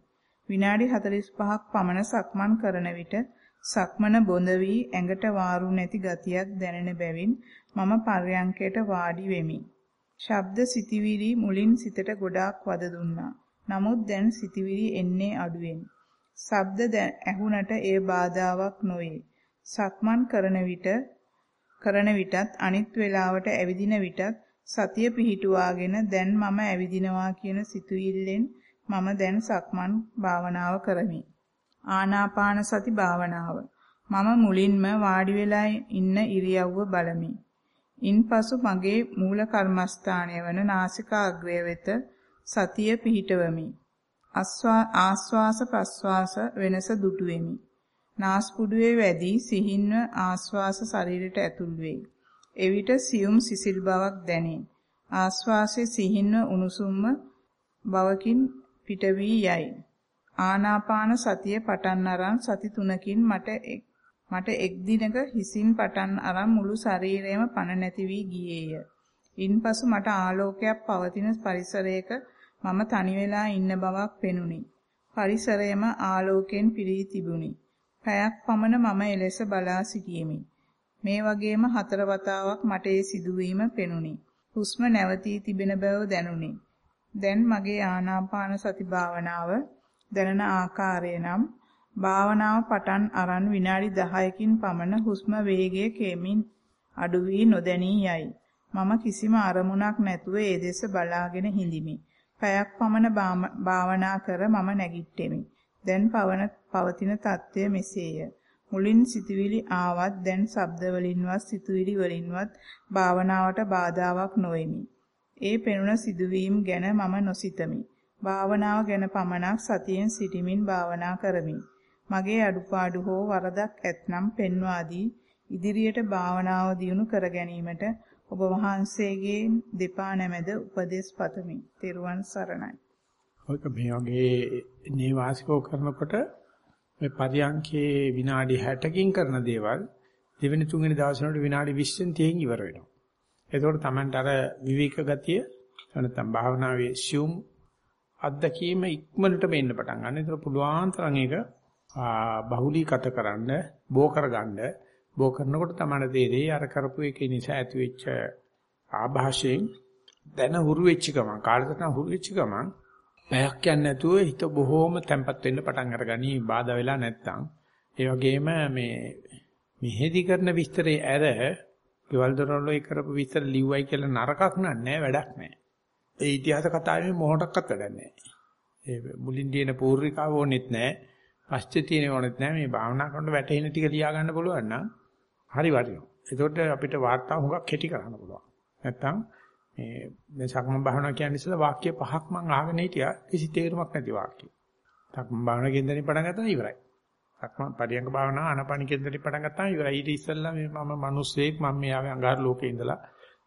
විනාඩි 45ක් පමණ සක්මන් කරන විට සක්මන බොඳ වී ඇඟට වාරු නැති ගතියක් දැනෙන බැවින් මම පර්යංකයට වාඩි වෙමි. ශබ්ද සිතිවිලි මුලින් සිතට ගොඩාක් වද දුන්නා. නමුත් දැන් සිතිවිලි එන්නේ අඩුවෙන්. ශබ්ද ඇහුණට ඒ බාධාවක් නොවේ. සක්මන් කරන විට කරන විටත් අනිත් වේලාවට ඇවිදින විටත් සතිය පිහිටුවාගෙන දැන් මම ඇවිදිනවා කියන සිතුවිල්ලෙන් මම දැන් සක්මන් භාවනාව කරමි. ආනාපාන සති භාවනාව. මම මුලින්ම වාඩි වෙලා ඉන්න ඉරියව්ව බලමි. ඉන්පසු මගේ මූල කර්මස්ථානය වන නාසිකාග්‍රය වෙත සතිය පිහිටවමි. ආස්වාස ප්‍රස්වාස වෙනස දුටුවෙමි. නාස්පුඩුවේ වැඩි සිහින්ව ආස්වාස ශරීරයට ඇතුල් වේ. එවිට සියුම් සිසිල් බවක් දැනේ. ආස්වාසයේ සිහින්ව උණුසුම්ම බවකින් පිට වී යයි. ආනාපාන සතිය පටන් අරන් සති තුනකින් මට මට එක් දිනක හිසින් පටන් අරන් මුළු ශරීරයම පණ නැති වී ගියේය. ඉන්පසු මට ආලෝකයක් පවතින පරිසරයක මම තනි වෙලා ඉන්න බවක් පෙනුනි. පරිසරයම ආලෝකයෙන් පිරී තිබුණි. පැයක් පමණ මම එලෙස බලා සිටියෙමි. මේ වගේම හතර වතාවක් මට ඒ සිදුවීම පෙනුනි. හුස්ම නැවතී තිබෙන බව දැනුනි. දැන් මගේ ආනාපාන සති භාවනාව දැනන ආකාරය නම් භාවනාව පටන් අරන් විනාඩි 10කින් පමණ හුස්ම වේගය කෙමින් අඩු වී නොදැනී යයි. මම කිසිම අරමුණක් නැතුව ඒ දෙස බලාගෙන හිඳිමි. පැයක් පමණ භාවනා කර මම නැගිට්ටෙමි. දැන් පවන පවතින తත්වය මෙසේය. මුලින් සිතුවිලි ආවත් දැන් ශබ්ද වලින්වත් සිතුවිලි වලින්වත් භාවනාවට බාධාවක් නොෙමි. ඒ පෙනුන සිදුවීම් ගැන මම නොසිතමි. භාවනාව ගැන පමණක් සතියෙන් සිටිමින් භාවනා කරමි. මගේ අඩුපාඩු හෝ වරදක් ඇතනම් පෙන්වා දී ඉදිරියට භාවනාව දියුණු කර ගැනීමට ඔබ වහන්සේගේ දෙපා නැමෙද උපදෙස් පතමි. තෙරුවන් සරණයි. ඔයක මේ වගේ නේවාසිකව කරනකොට මේ පරියන්කේ විනාඩි 60කින් කරන දේවල් දෙවෙනි තුන්වෙනි දවස් වලට විනාඩි 20න් 30න් ඉවර වෙනවා. එතකොට Tamanට අර විවේක ගතිය නැත්නම් භාවනාවේ සියුම් අත්දැකීම ඉක්මනට මෙන්න පටන් ගන්න. ඒතර පුළුවන් තරම් ඒක බහුලීගත කරන්න, බෝ කරගන්න, බෝ කරනකොට තමයි තේරෙයි අර කරපු එකේ නිසා ඇතිවෙච්ච ආభాෂයෙන් දැන හුරු වෙච්ච ගමන්, කාලසටහන හුරු වෙච්ච ගමන් පැයක් යන්නේ නැතුව හිත බොහෝම තැම්පත් වෙන්න පටන් අරගනි බාධා වෙලා නැත්තම්. ඒ වගේම මේ මෙහෙදි කරන විස්තරේ ඇර ගෙවල් දොරවල් වල කරපු විස්තර ලිව්වයි කියලා නරකක් නෑ වැඩක් නෑ. ඒ ඉතිහාස කතාවේ මොහොතක්වත් වැඩක් නෑ. ඒ මුලින් දින පූර්විකාව ඕනෙත් නෑ. පස්සේ තියෙන ඕනෙත් නෑ. මේ භාවනා කරනකොට වැටෙන ටික ලියා ගන්න පුළුවන් නම් හරි වටිනවා. ඒකට අපිට වාර්තා හුඟක් කෙටි කරන්න පුළුවන්. නැත්තම් මේ මේ සක්මන් භාවනා කියන්නේ ඉස්සෙල්ලා වාක්‍ය පහක් මම අහගෙන හිටියා කිසි තේරුමක් නැති වාක්‍ය. සක්මන් භාවනා කෙන්දෙනින් පටන් ගත්තා ඉවරයි. සක්මන් පරියංග භාවනා ආනපන කෙන්දෙනින් පටන් ගත්තා ඉවරයි. ඊට ඉස්සෙල්ලා මේ මම මිනිස්සෙක් මම මේ ආවේ අඟහරු ලෝකේ ඉඳලා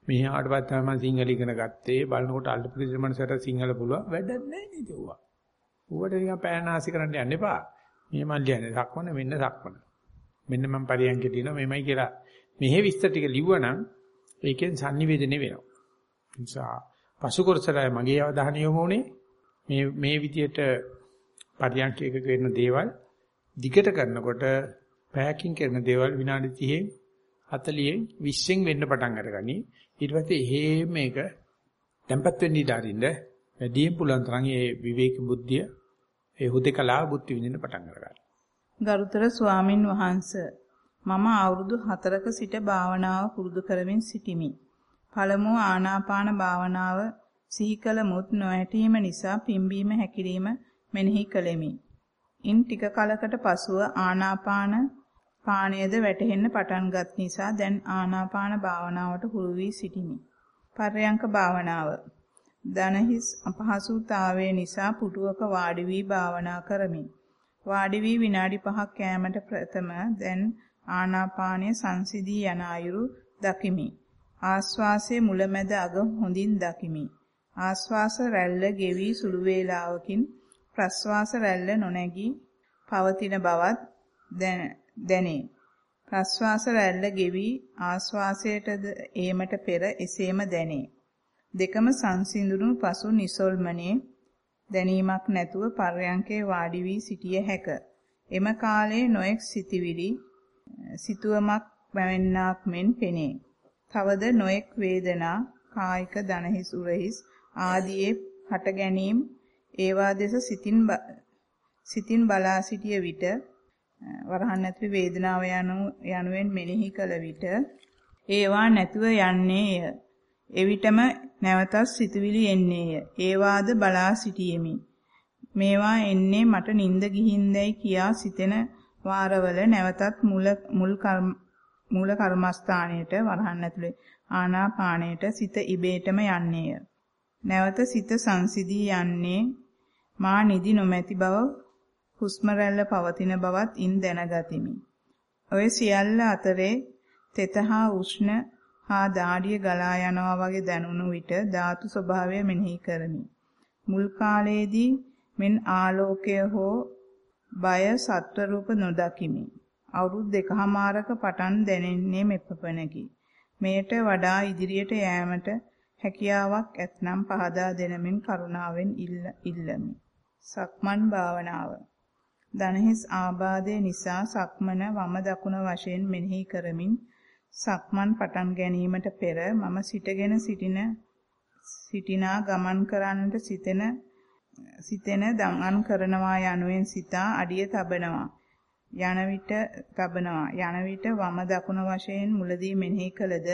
මෙහි ආවට පස්සේ තමයි මම සිංහල ඉගෙන ගත්තේ. බලනකොට අල්පපිරිස මනසට සිංහල පුළුවන් වැඩක් නැහැ නේද උවා. ඌවට නිකන් පෑනාසි කරන්න යන්න එපා. මේ මන් කියන්නේ සක්මන මෙන්න සක්මන. මෙන්න මම පරියංගේ තියෙනවා මෙමය කියලා මෙහෙ විස්තර ටික ලිව්වනම් ඒකෙන් sannivedana වෙනවා. නිසා පසු කොටසටයි මගේ අවධානය යොමු වුණේ මේ මේ විදියට පරියන්කයක කරන දේවල් දිගට කරනකොට පැයකින් කරන දේවල් විනාඩි 30න් 40න් 20න් වෙන්න පටන් අරගනි ඊට පස්සේ එහෙම මේක tempat වෙන්න ඉඩ අරින්න වැඩියෙන් පුළුවන් තරම් ඒ විවේක බුද්ධිය ඒ හුදේකලා බුද්ධි විඳින්න පටන් අරගන්න. ගරුතර ස්වාමින් වහන්සේ මම අවුරුදු 4ක සිට භාවනාව පුරුදු කරමින් සිටිමි. පළමුව ආනාපාන භාවනාව සිහි කළ මුත් නොඇටීම නිසා පිම්බීම හැකිලිම මෙනෙහි කළෙමි. ඉන් ටික කලකට පසුව ආනාපාන පාණයද වැටෙන්න පටන්ගත් නිසා දැන් ආනාපාන භාවනාවට හුරු වී සිටිමි. පර්යංක භාවනාව දනහිස් අපහසුතාවය නිසා පුටුවක වාඩි වී භාවනා කරමි. වාඩි වී විනාඩි 5ක් කෑමට ප්‍රථම දැන් ආනාපානය සංසිදී යන අයුරු දකිමි. ආශ්වාසයේ මුලැමැද අග හොඳින් දකිමි. ආශ්වාස රැල්ල ගෙවි සුළු වේලාවකින් ප්‍රශ්වාස රැල්ල නොනැගී පවතින බවත් දැනේ. ප්‍රශ්වාස රැල්ල ගෙවි ආශ්වාසයටද ඒමට පෙර එසේම දැනේ. දෙකම සංසිඳුණු පසු නිසල්මනේ දැනීමක් නැතුව පර්යංකේ වාඩි වී සිටිය හැක. එම කාලයේ නොඑක් සිටිවිලි සිතුවමක් වැවෙන්නාක් මෙන් පෙනේ. තවද නොඑක් වේදනා කායික දනහිස් උරහිස් ආදියේ හට ගැනීම ඒවා දෙස සිතින් සිතින් බලා සිටිය විට වරහන් ඇතුළේ වේදනාව යනු යනුවෙන් මෙනෙහි කළ විට ඒවා නැතුව යන්නේය. එවිටම නැවතත් සිතුවිලි එන්නේය. ඒවාද බලා සිටියෙමි. මේවා එන්නේ මට නිින්ද ගිහින්දයි කියා සිතෙන වාරවල නැවතත් මුල මුල් මූල කර්මස්ථානයට වරහන් ඇතුලේ ආනාපානයට සිත ඉබේටම යන්නේය. නැවත සිත සංසිදී යන්නේ මා නිදි නොමැති බව හුස්ම රැල්ල පවතින බවත් ඉන් දැනගතිමි. ඔය සියල්ල අතරේ තෙතහා උෂ්ණ හා දාඩිය ගලා යනවා වගේ දැනුණු විට ධාතු ස්වභාවය මෙනෙහි කරමි. මුල් කාලයේදී මෙන් ආලෝකය හෝ බය සත්ව රූප නොදකිමි. අවුරුදු දෙකහමාරක පටන් දැනෙන්නේ මෙපපණකි. මෙයට වඩා ඉදිරියට යෑමට හැකියාවක් ඇතනම් පහදා දෙනමින් කරුණාවෙන් ඉල්ලමි. සක්මන් භාවනාව. දනහිස් ආබාධය නිසා සක්මන වම දකුණ වශයෙන් මෙනෙහි කරමින් සක්මන් පටන් ගැනීමට පෙර මම සිටගෙන සිටින සිටිනා ගමන් කරන්නට සිතෙන සිතෙන දමන් කරනවා යනුවෙන් සිතා අඩිය තබනවා යන විට තබනවා යන විට වම දකුණ වශයෙන් මුලදී මෙනෙහි කළද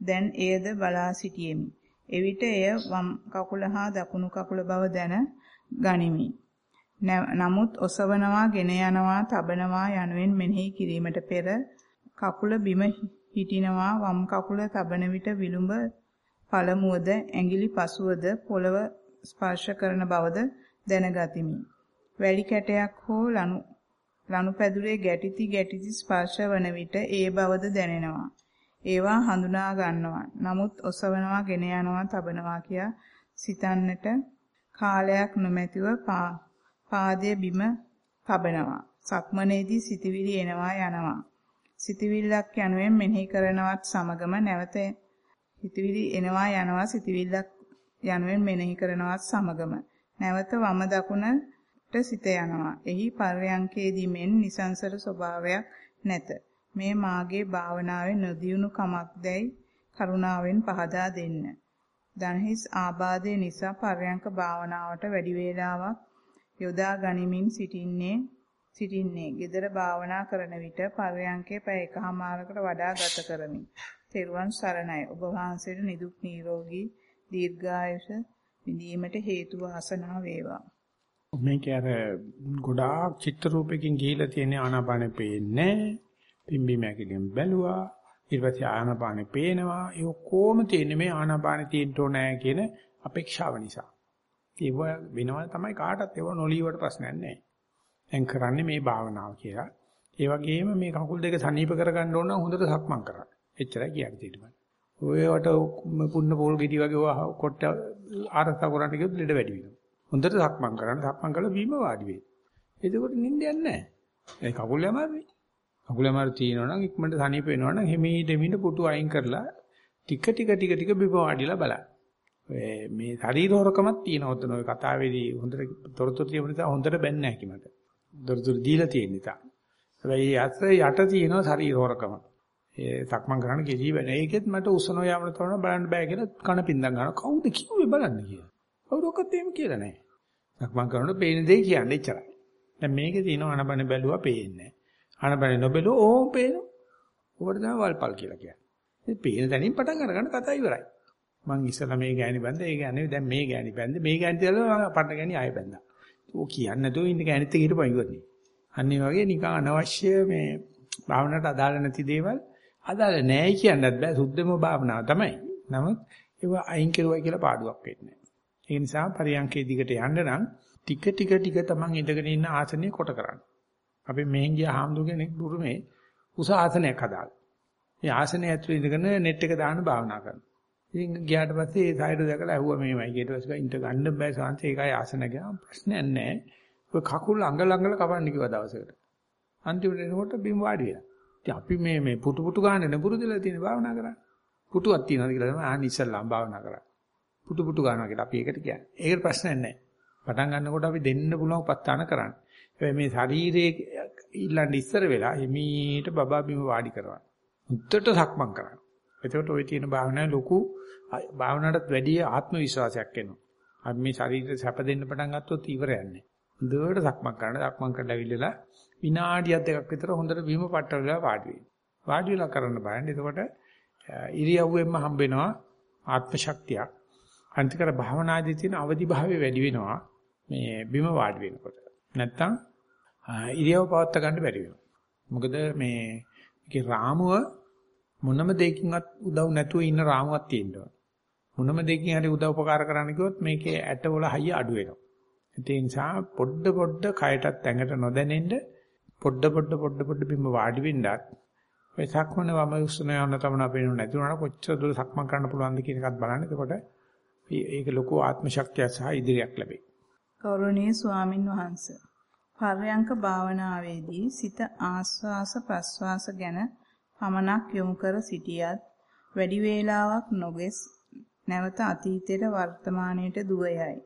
දැන් එයද බලා සිටියෙමි. එවිට එය වම් කකුල හා දකුණු කකුල බව දැන ගනිමි. නමුත් ඔසවනවා, ගෙන යනවා, තබනවා යනුවෙන් මෙනෙහි කිරීමට පෙර කකුල බිම හිටිනවා වම් කකුල තබන විට විලුඹ පළමුවද ඇඟිලි පසුවද පොළව ස්පර්ශ කරන බවද දැනගතිමි. වැලි කැටයක් හෝ ලනු ලනුපැදුරේ ගැටිති ගැටිති ස්පර්ශ වන විට ඒ බවද දැනෙනවා. ඒවා හඳුනා ගන්නවා. නමුත් ඔසවනවා, ගෙන යනවා, තබනවා කියා සිතන්නට කාලයක් නොමැතිව පාදයේ බිම තබනවා. සක්මනේදී සිතවිලි එනවා යනවා. සිතවිල්ලක් යනුවෙන් මෙනෙහි කරනවත් සමගම නැවත හිතවිලි එනවා යනවා සිතවිල්ලක් යනුවෙන් මෙනෙහි කරනවත් සමගම නැවත වම දකුණට සිත යනවා. එහි පර්යංකේදී මෙන් නිසංසර ස්වභාවයක් නැත. මේ මාගේ භාවනාවේ නොදියුණු කමක්දයි කරුණාවෙන් පහදා දෙන්න. දනහිස් ආබාධය නිසා පර්යංක භාවනාවට වැඩි වේලාවක් යොදා ගනිමින් සිටින්නේ සිටින්නේ. gedara භාවනා කරන විට පර්යංකේ පැය එකහමාරකට වඩා ගත කරමි. තෙරුවන් සරණයි. ඔබ වහන්සේට නිදුක් නිරෝගී දීර්ඝායුෂ විඳීමට හේතු වාසනා වේවා. මේක අර ගොඩාක් චිත්‍ර රූපකින් ගිහිලා තියෙන ආනාපානෙ පේන්නේ පිම්බි මැකිලින් බැලුවා ඊට පස්සේ ආනාපානෙ පේනවා ඒ ඔක්කොම තියෙන්නේ මේ ආනාපානෙ තියෙන්න ඕනෑ කියන අපේක්ෂාව නිසා ඒව වෙනවා තමයි කාටත් ඒව නොලීවට ප්‍රශ්නයක් නැහැ දැන් කරන්නේ මේ භාවනාව කියලා ඒ වගේම මේ කකුල් දෙක සනීප කරගන්න ඕන හොඳට සක්මන් කරන්න එච්චරයි කියන්නේ ඊට ඔයවට පුන්න පොල් ගෙඩි වගේ කොට ආරසා කරන්න කිව්වොත් ලෙඩ වැඩි වෙනවා. හොඳට සක්මන් කරන්න සක්මන් කළා බීම වාඩි වෙයි. එතකොට නිින්දයක් නැහැ. ඒ කකුල් යමාරුයි. කකුල් යමාරු තියෙනවා නම් ඉක්මනට සනීප වෙනවා නම් හිමීට හිමීට පුටු අයින් කරලා ටික ටික ටික ටික බීම වාඩිලා බලන්න. මේ ශරීර හොරකමක් තියෙනවා ඔතන ඔය කතාවේදී හොඳට තොරතුරු තියෙන නිසා හොඳට බැන්නේ නැහැ කිමත. තොරතුරු දීලා තියෙන නිසා. හැබැයි අත යට තියෙනවා ශරීර හොරකම. ඒ සක්මන් කරන්න කිසි වෙන. ඒකෙත් මට උසනෝ යාමන තවන බලන්න බෑ කියලා කන පින්දම් ගන්නවා. කවුද කිව්වේ බලන්න කියලා. කවුරක්වත් එහෙම කියලා නැහැ. සක්මන් කරනකොට පේන දේ කියන්නේ එච්චරයි. දැන් මේකේ තියෙනවා අනබන බැලුවා පේන්නේ නැහැ. අනබන නොබැලුවා ඕම් පේනවා. උකට තමයි වල්පල් කියලා කියන්නේ. මේ පේන තැනින් පටන් අරගන්න කතා ඉවරයි. මං ඉස්සලා මේ ගෑණි බැඳ ඒ ගෑණි දැන් මේ ගෑණි බැඳ මේ ගෑණි තියලා පටන ගෑණි ආයෙ බැඳා. ਉਹ කියන්නේ නැතුව ඉන්න ගෑණිත් එක්ක හිටපන් ඉවරනේ. අන්න ඒ වගේ නිකන් අනවශ්‍ය මේ භාවනාවට අදාළ නැති දේවල් අදාළ නැහැ කියන්නත් බෑ සුද්ධම භාවනාව තමයි. නමුත් ඒව අයින් කරුවයි කියලා පාඩුවක් වෙන්නේ නැහැ. ඒ නිසා පරියන්කේ දිගට යන්න නම් ටික ටික ටික තමන් ඉඳගෙන ඉන්න ආසනය කොට කරන්න. අපි මෙහෙන් ගියා හාමුදුර කෙනෙක් බුරුමේ උස ආසනයක් හදාගන්න. මේ ආසනය ඇතුළේ ඉඳගෙන net එක දාන භාවනා කරනවා. ඉතින් ගියාට පස්සේ ඒ සයිඩ් දැකලා ඇහුවා මේමයි. ඊට පස්සේ ඉන්ට ගන්න බෑ සාන්ත ඒකයි ආසන ගියා ප්‍රශ්නයක් නැහැ. ඔය කකුල් අඟ ළඟල කපන්න කිව්වා දවසකට. අන්තිමට එනකොට බිම් වාඩි වෙලා. ඉතින් අපි මේ මේ පුටු පුටු ගන්න නෙපුරුදලා තියෙන භාවනා කරන්නේ. පුටුවක් තියනවාද කියලා තමයි ආන් ඉස්සල්ලාම භාවනා කරන්නේ. පුටු පුටු ගන්නවා කියලා අපි ඒකට කියන්නේ. ඒකට ප්‍රශ්නයක් නැහැ. පටන් ගන්නකොට අපි දෙන්න පුළුවන් උපස්ථාන කරන්න. හැබැයි මේ ශරීරයේ ඊළඟ ඉස්සර වෙලා හිමීට බබා බිම වාඩි කරනවා. උත්තර සක්මන් කරනවා. එතකොට ওই තියෙන භාවනාවේ ලොකු භාවනාවටත් වැඩි ආත්ම විශ්වාසයක් එනවා. අපි මේ ශරීරයට සැප දෙන්න පටන් ගත්තොත් ඉවරයක් නැහැ. හොඳට සක්මන් කරන්න සක්මන් කරලා ඇවිල්ලා විනාඩියක් දෙකක් විතර හොඳට බීම පට්ටල වෙලා වාඩි වෙන්න. වාඩි වෙලා කරන්න බලන්න. එතකොට ඉරියව්වෙන්ම හම්බ වෙනවා ආත්ම ශක්තියක්. අන්තිකර භාවනාදී තියෙන අවදි භාවය වැඩි වෙනවා මේ බිම වාඩි වෙනකොට. නැත්තම් ඉරියව් පවත්වා ගන්න බැරි වෙනවා. මොකද මේ මේකේ රාමුව මොනම දෙයකින්වත් උදව් නැතුව ඉන්න රාමුවක් තියෙනවා. මොනම දෙයකින් හරි උදව් උපකාර කරන්න කිව්වොත් මේකේ ඇටවල හයිය අඩු වෙනවා. ඒ නිසා පොඩ පොඩ කයටත් ඇඟට නොදැනෙන්න පොඩ පොඩ පොඩ පොඩ බිම වාඩි වෙන්නත් ඔය සක්මන වම උස්සන යන තමන අපේනු නැති වුණාට කොච්චර දුර සක්මන් කරන්න පුළුවන්ද කියන එකත් බලන්න. එතකොට ඒක ලොකු ආත්ම ශක්තිය සහ ඉදිරියක් ලැබේ. ගෞරවනීය ස්වාමින් වහන්සේ පර්යංක භාවනාවේදී සිත ආස්වාස ප්‍රස්වාස ගැන පමණක් යොමු කර සිටියත් වැඩි වේලාවක් නොගෙස් නැවත අතීතයට වර්තමානයට දුව යයි.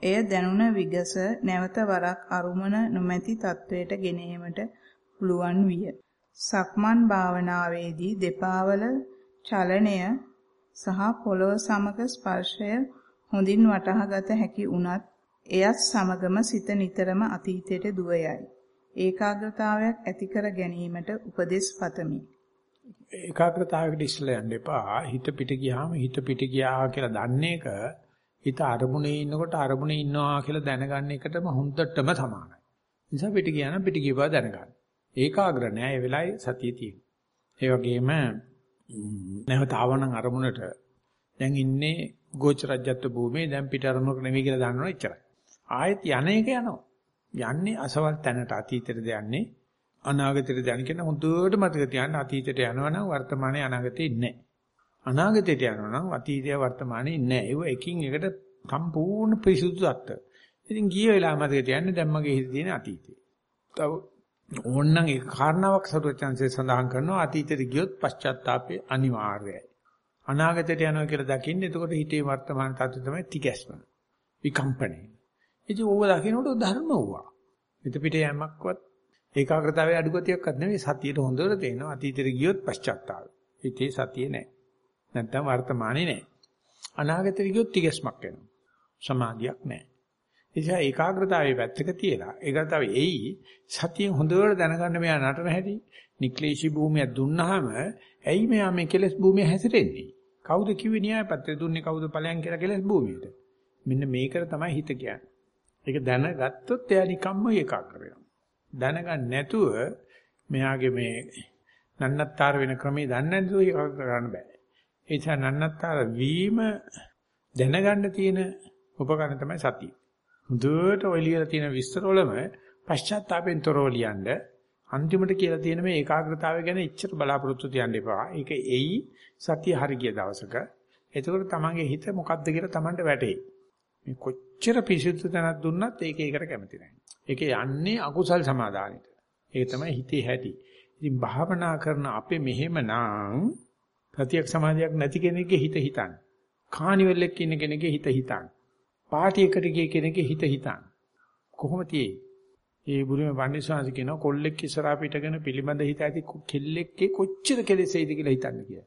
එය දැනුණ විගස නැවත වරක් අරුමන නොමැති තත්වයට ගෙනීමට පුළුවන් විය. සක්මන් භාවනාවේදී දෙපාවල චලනය සහ පොළොව සමග ස්පර්ශය හොඳින් වටහාගත හැකි වුණත් එයත් සමගම සිත නිතරම අතීතයට දුව යයි. ඒකාග්‍රතාවයක් ඇති කර ගැනීමට උපදෙස් පතමි. ඒකාග්‍රතාවයකට ඉස්සලා යන්න එපා. හිත පිට ගියාම හිත පිට ගියා කියලා දන්නේ එක හිත අරමුණේ ඉන්නකොට අරමුණේ ඉන්නවා කියලා දැනගන්න එකටම හොඳටම සමානයි. නිසා පිට ගියා නම් පිට ගියපුවා දැනගන්න. ඒකාග්‍ර නෑ ඒ වෙලාවේ සතිය තියෙන. ඒ වගේම නැවත ආවනම් අරමුණට දැන් ඉන්නේ ගෝචරජ්‍යත්ව භූමියේ දැන් පිට අරමුණක නෙවෙයි කියලා දන්නවනේ එච්චරයි. ආයෙත් යන එක යනවා. යන්නේ අසවල් තැනට අතීතෙට යන්නේ අනාගතෙට දැන කියන හොඳට මතක තියාගන්න අතීතයට යනවනම් වර්තමානයේ අනාගතේ ඉන්නේ නැහැ. අනාගතයට යනවා නම් අතීතය වර්තමානයේ ඉන්නේ නැහැ. ඒව එකින් එකට සම්පූර්ණ පිරිසුදු தත්ත. ඉතින් ගිය වෙලාව මතක තියන්නේ දැන් මගේ හිතේ තියෙන අතීතය. තව ඕන්නම් ඒක කාරණාවක් සරුවචන්සේ සඳහන් කරනවා අතීතයට ගියොත් පශ්චාත්තාපය අනිවාර්යයි. අනාගතයට යනවා කියලා දකින්න එතකොට හිතේ වර්තමාන තත්ත්වය තමයි තිගැස්ම. විකම්පණය. ඉතින් ඕව දකින්නකොට ධර්ම වුණා. හිත පිට යෑමක්වත් ඒකාග්‍රතාවයේ අඩු ගතියක්වත් නෙවෙයි සතියට හොඳට තේනවා. අතීතෙට ගියොත් පශ්චාත්තාපය. හිතේ සතිය නැහැ. නැත්තම් වර්තමානේ නැහැ. අනාගතෙට ගියොත් තිගස්මක් වෙනවා. සමාධියක් නැහැ. එනිසා ඒකාග්‍රතාවයේ පැත්තක තියලා ඒකාග්‍රතාවයේ එයි සතියෙන් හොඳට දැනගන්න මෙයා නටන හැටි නික්ලේශී භූමියක් දුන්නාම ඇයි මෙයා මේ කෙලස් භූමිය හැසිරෙන්නේ? කවුද කිව්වේ න්‍යායපත්‍රය දුන්නේ කවුද ඵලයන් කියලා කෙලස් භූමියට? මෙන්න මේකට තමයි හිත කියන්නේ. ඒක දැනගත්තොත් එයා නිකම්ම ඒකාග්‍ර වෙනවා. දැනගන්න නැතුව මෙයාගේ මේ නන්නත්තර වෙන ක්‍රමේ දන්නේ නැතුව ඒකාග්‍ර කරන්න බෑ. ඒ නිසා නන්නත්තර වීම දැනගන්න තියෙන උපකරණ තමයි සතිය. හොඳට ඔය ලියලා තියෙන විස්තරවලම පශ්චාත්තාපෙන් තොරව ලියන්න අන්තිමට කියලා තියෙන මේ ඒකාග්‍රතාවය ගැන ඉච්චර බලාපොරොත්තු තියන්න එපා. ඒක එයි සතිය හරි ගිය දවසක. එතකොට තමන්ගේ හිත මොකද්ද කියලා තමන්ට වැටේ. මේ කොච්චර පිසුදු තැනක් දුන්නත් ඒක ඒකට කැමති නැහැ. ඒක යන්නේ අකුසල් සමාදානෙට. ඒක තමයි හිතේ හැටි. ඉතින් භාවනා කරන අපේ මෙහෙමනම් ප්‍රතියක් සමාධියක් නැති කෙනෙක්ගේ හිත හිතන්න. කානිවල් එකක ඉන්න කෙනෙක්ගේ හිත හිතන්න. පාටි එකට ගිය කෙනෙක්ගේ හිත හිතන්න. කොහොම තියෙන්නේ? ඒ බුදුම වන්දිසාංශ කියන කොල්ලෙක් ඉස්සරහා පිටගෙන පිළිමද හිත ඇති කෙල්ලෙක්ගේ කොච්චර කෙලෙසෙයිද කියලා හිතන්න කියලා.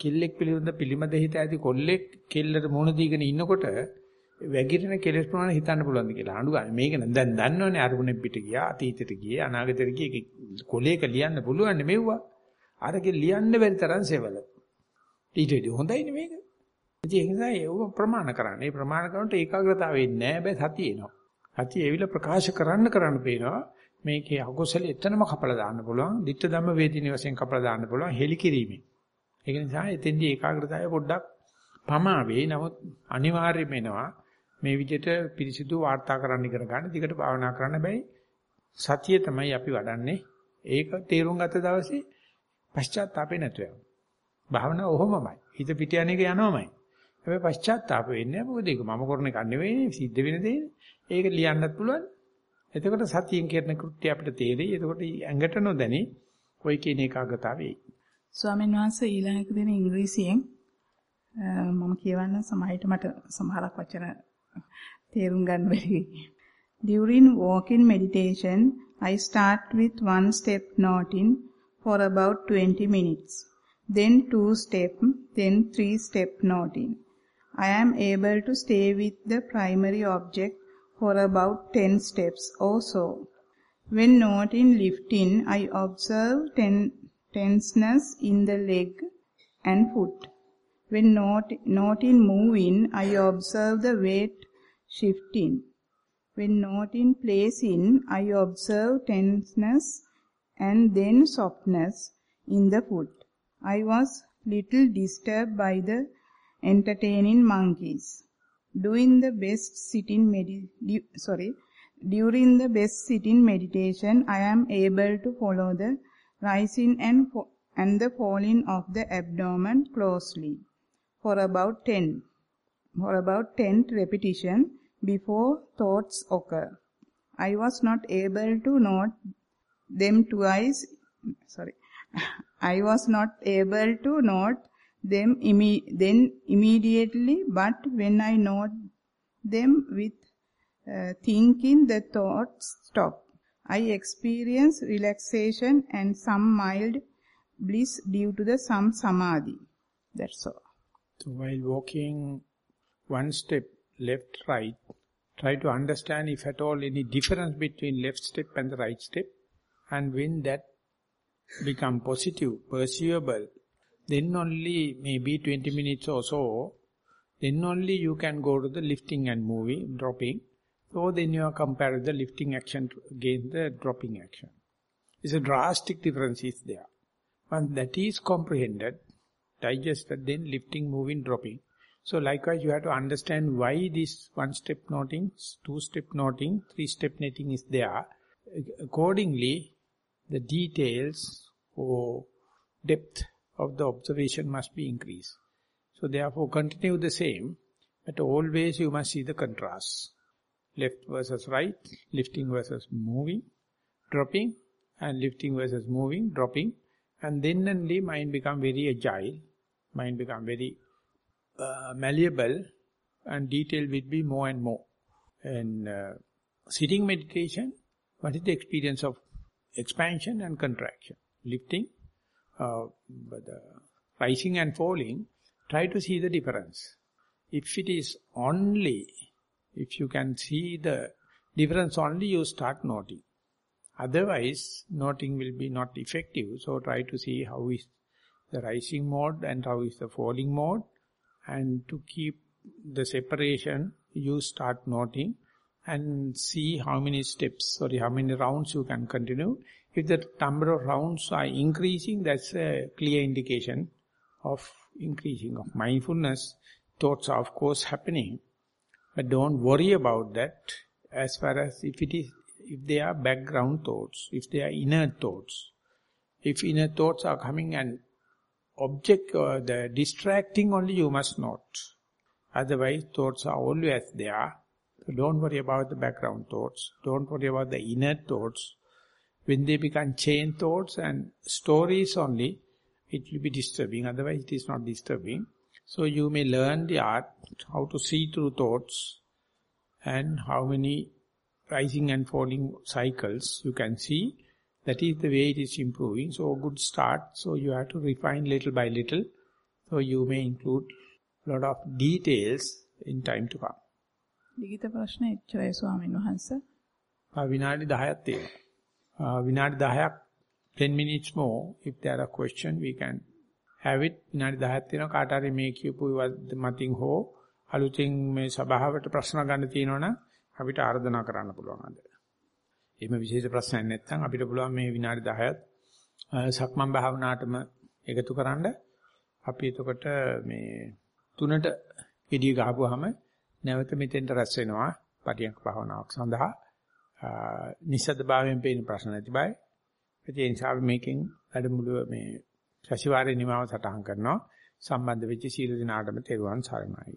කෙල්ලෙක් පිළිබඳ පිළිමද හිත ඇති කොල්ලෙක් කෙල්ලට මුණ දීගෙන ඉන්නකොට වැగిරෙන කෙලෙස් ප්‍රමාණය හිතන්න පුළුවන්ද කියලා. අඬු ගන්න. මේක දැන් දන්නවනේ අරුණෙන් පිට ගියා, අතීතෙට ගියේ, අනාගතෙට ගියේ කොලේක ලියන්න පුළුවන් නෙමෙව්වා. අරගේ ලියන්න බැරි තරම් සෙවල. ඊට වඩා හොඳයිනේ මේක. ඉතින් ඒ නිසා ඒව ප්‍රමාණ කරන්න. ඒ ප්‍රමාණ කරනකොට ඒකාග්‍රතාවය එන්නේ නැහැ. බෑ සතිය එනවා. සතිය ඇවිල්ලා ප්‍රකාශ කරන්න කරන්න පේනවා. මේකේ අකුසල එතනම කපලා දාන්න පුළුවන්. ditta ධම්ම වේදිනේ වශයෙන් කපලා දාන්න පුළුවන්. හෙලි කිරීමෙන්. ඒක නිසා එතෙන්දී ඒකාග්‍රතාවය පොඩ්ඩක් පමා වේ. නමුත් අනිවාර්යයෙන්ම එනවා. මේ විදිහට පිරිසිදු වාර්තා කරන්න ඉගෙන ගන්න. දිගට භාවනා කරන්න බෑ. සතිය තමයි අපි වඩන්නේ. ඒක තේරුම් ගත්ත දවසේ පශ්චාත්තාපේ නැතු වෙනවා. භාවනාව ඔහොමමයි. හිත පිට යන එක යනවමයි. හැබැයි පශ්චාත්තාප වෙන්නේ නැහැ. මොකද ඒක මම කරන එක නෙවෙයි සිද්ධ වෙන දේ. ඒක ලියන්නත් පුළුවන්. එතකොට සතියෙන් කරන කෘත්‍ය අපිට තේරෙයි. එතකොට ඇඟට නොදැනි ඔය කියන ඒකාග්‍රතාවේ. ස්වාමීන් වහන්සේ ඊළඟ දින ඉංග්‍රීසියෙන් මම කියවන්න සමහරට මට සමහරක් වචන තේරුම් ගන්න බැරි. During walking meditation, I start with one step noting for about 20 minutes, then two step, then three step noting. I am able to stay with the primary object for about 10 steps or so. When noting lifting, I observe ten, tenseness in the leg and foot. When not, not in moving, I observe the weight shifting. When not in placing, I observe tenseness and then softness in the foot. I was little disturbed by the entertaining monkeys. Doing the best sitting sorry, during the best sitting meditation, I am able to follow the rising and, fo- and the falling of the abdomen closely for about 10 for about 10 repetition before thoughts occur. I was not able to note them twice sorry I was not able to note them imme- then immediately but when I note them with uh, thinking the thoughts stop. I experience relaxation and some mild bliss due to the some samadhi. That's all. So while walking one step left, right, try to understand if at all any difference between left step and the right step. And when that become positive, perceivable, then only maybe 20 minutes or so, then only you can go to the lifting and moving, dropping. So then you are comparing the lifting action against the dropping action. It's a drastic difference is there. Once that is comprehended, digested, then lifting, moving, dropping. So likewise you have to understand why this one step knotting, two step knotting, three step netting is there. Accordingly, the details or depth of the observation must be increased. So therefore continue the same, but always you must see the contrast. Left versus right, lifting versus moving, dropping, and lifting versus moving, dropping. And then only mind become very agile, mind become very uh, malleable, and detail will be more and more. And uh, sitting meditation, what is the experience of expansion and contraction? Lifting, uh, the rising and falling, try to see the difference. If it is only, if you can see the difference only, you start noting. Otherwise, noting will be not effective. So try to see how is the rising mode and how is the falling mode. And to keep the separation, you start noting and see how many steps, sorry, how many rounds you can continue. If the number of rounds are increasing, that's a clear indication of increasing of mindfulness. Thoughts are of course happening, but don't worry about that as far as if it is, if they are background thoughts, if they are inner thoughts. If inner thoughts are coming and object, uh, the distracting only you must not. Otherwise, thoughts are always there. So don't worry about the background thoughts. Don't worry about the inner thoughts. When they become chain thoughts and stories only, it will be disturbing. Otherwise, it is not disturbing. So you may learn the art, how to see through thoughts and how many rising and falling cycles you can see. That is the way it is improving. So good start. So you have to refine little by little. So you may include a lot of details in time to come. ලිඛිත ප්‍රශ්න එච්චරයි ස්වාමීන් වහන්සේ. විනාඩි 10ක් තියෙනවා. විනාඩි 10ක් 10 minutes more if there are question we can have it විනාඩි 10ක් තියෙනවා කාට හරි මේ කියපු මතින් හෝ අලුතෙන් මේ සභාවට ප්‍රශ්න ගන්න තියෙනවනම් අපිට ආර්දනා කරන්න පුළුවන් අද. එහෙම විශේෂ ප්‍රශ්නයක් නැත්නම් අපිට පුළුවන් මේ විනාඩි 10ත් සක්මන් භාවනාවටම එකතු කරන්න. අපි එතකොට මේ තුනට ඉදී ගහපුවාම නැවත මෙතෙන්ට රැස් වෙනවා පටියක් භාවනාවක් සඳහා. නිසද්ද භාවයෙන් පේන ප්‍රශ්න නැති බයි. ඒ නිසා අපි මේකෙන් වැඩමුළුව මේ සතිವಾರේ නිමාව සටහන් කරනවා. සම්බන්ධ වෙච්ච සීල දිනාටම තෙරුවන් සරණයි.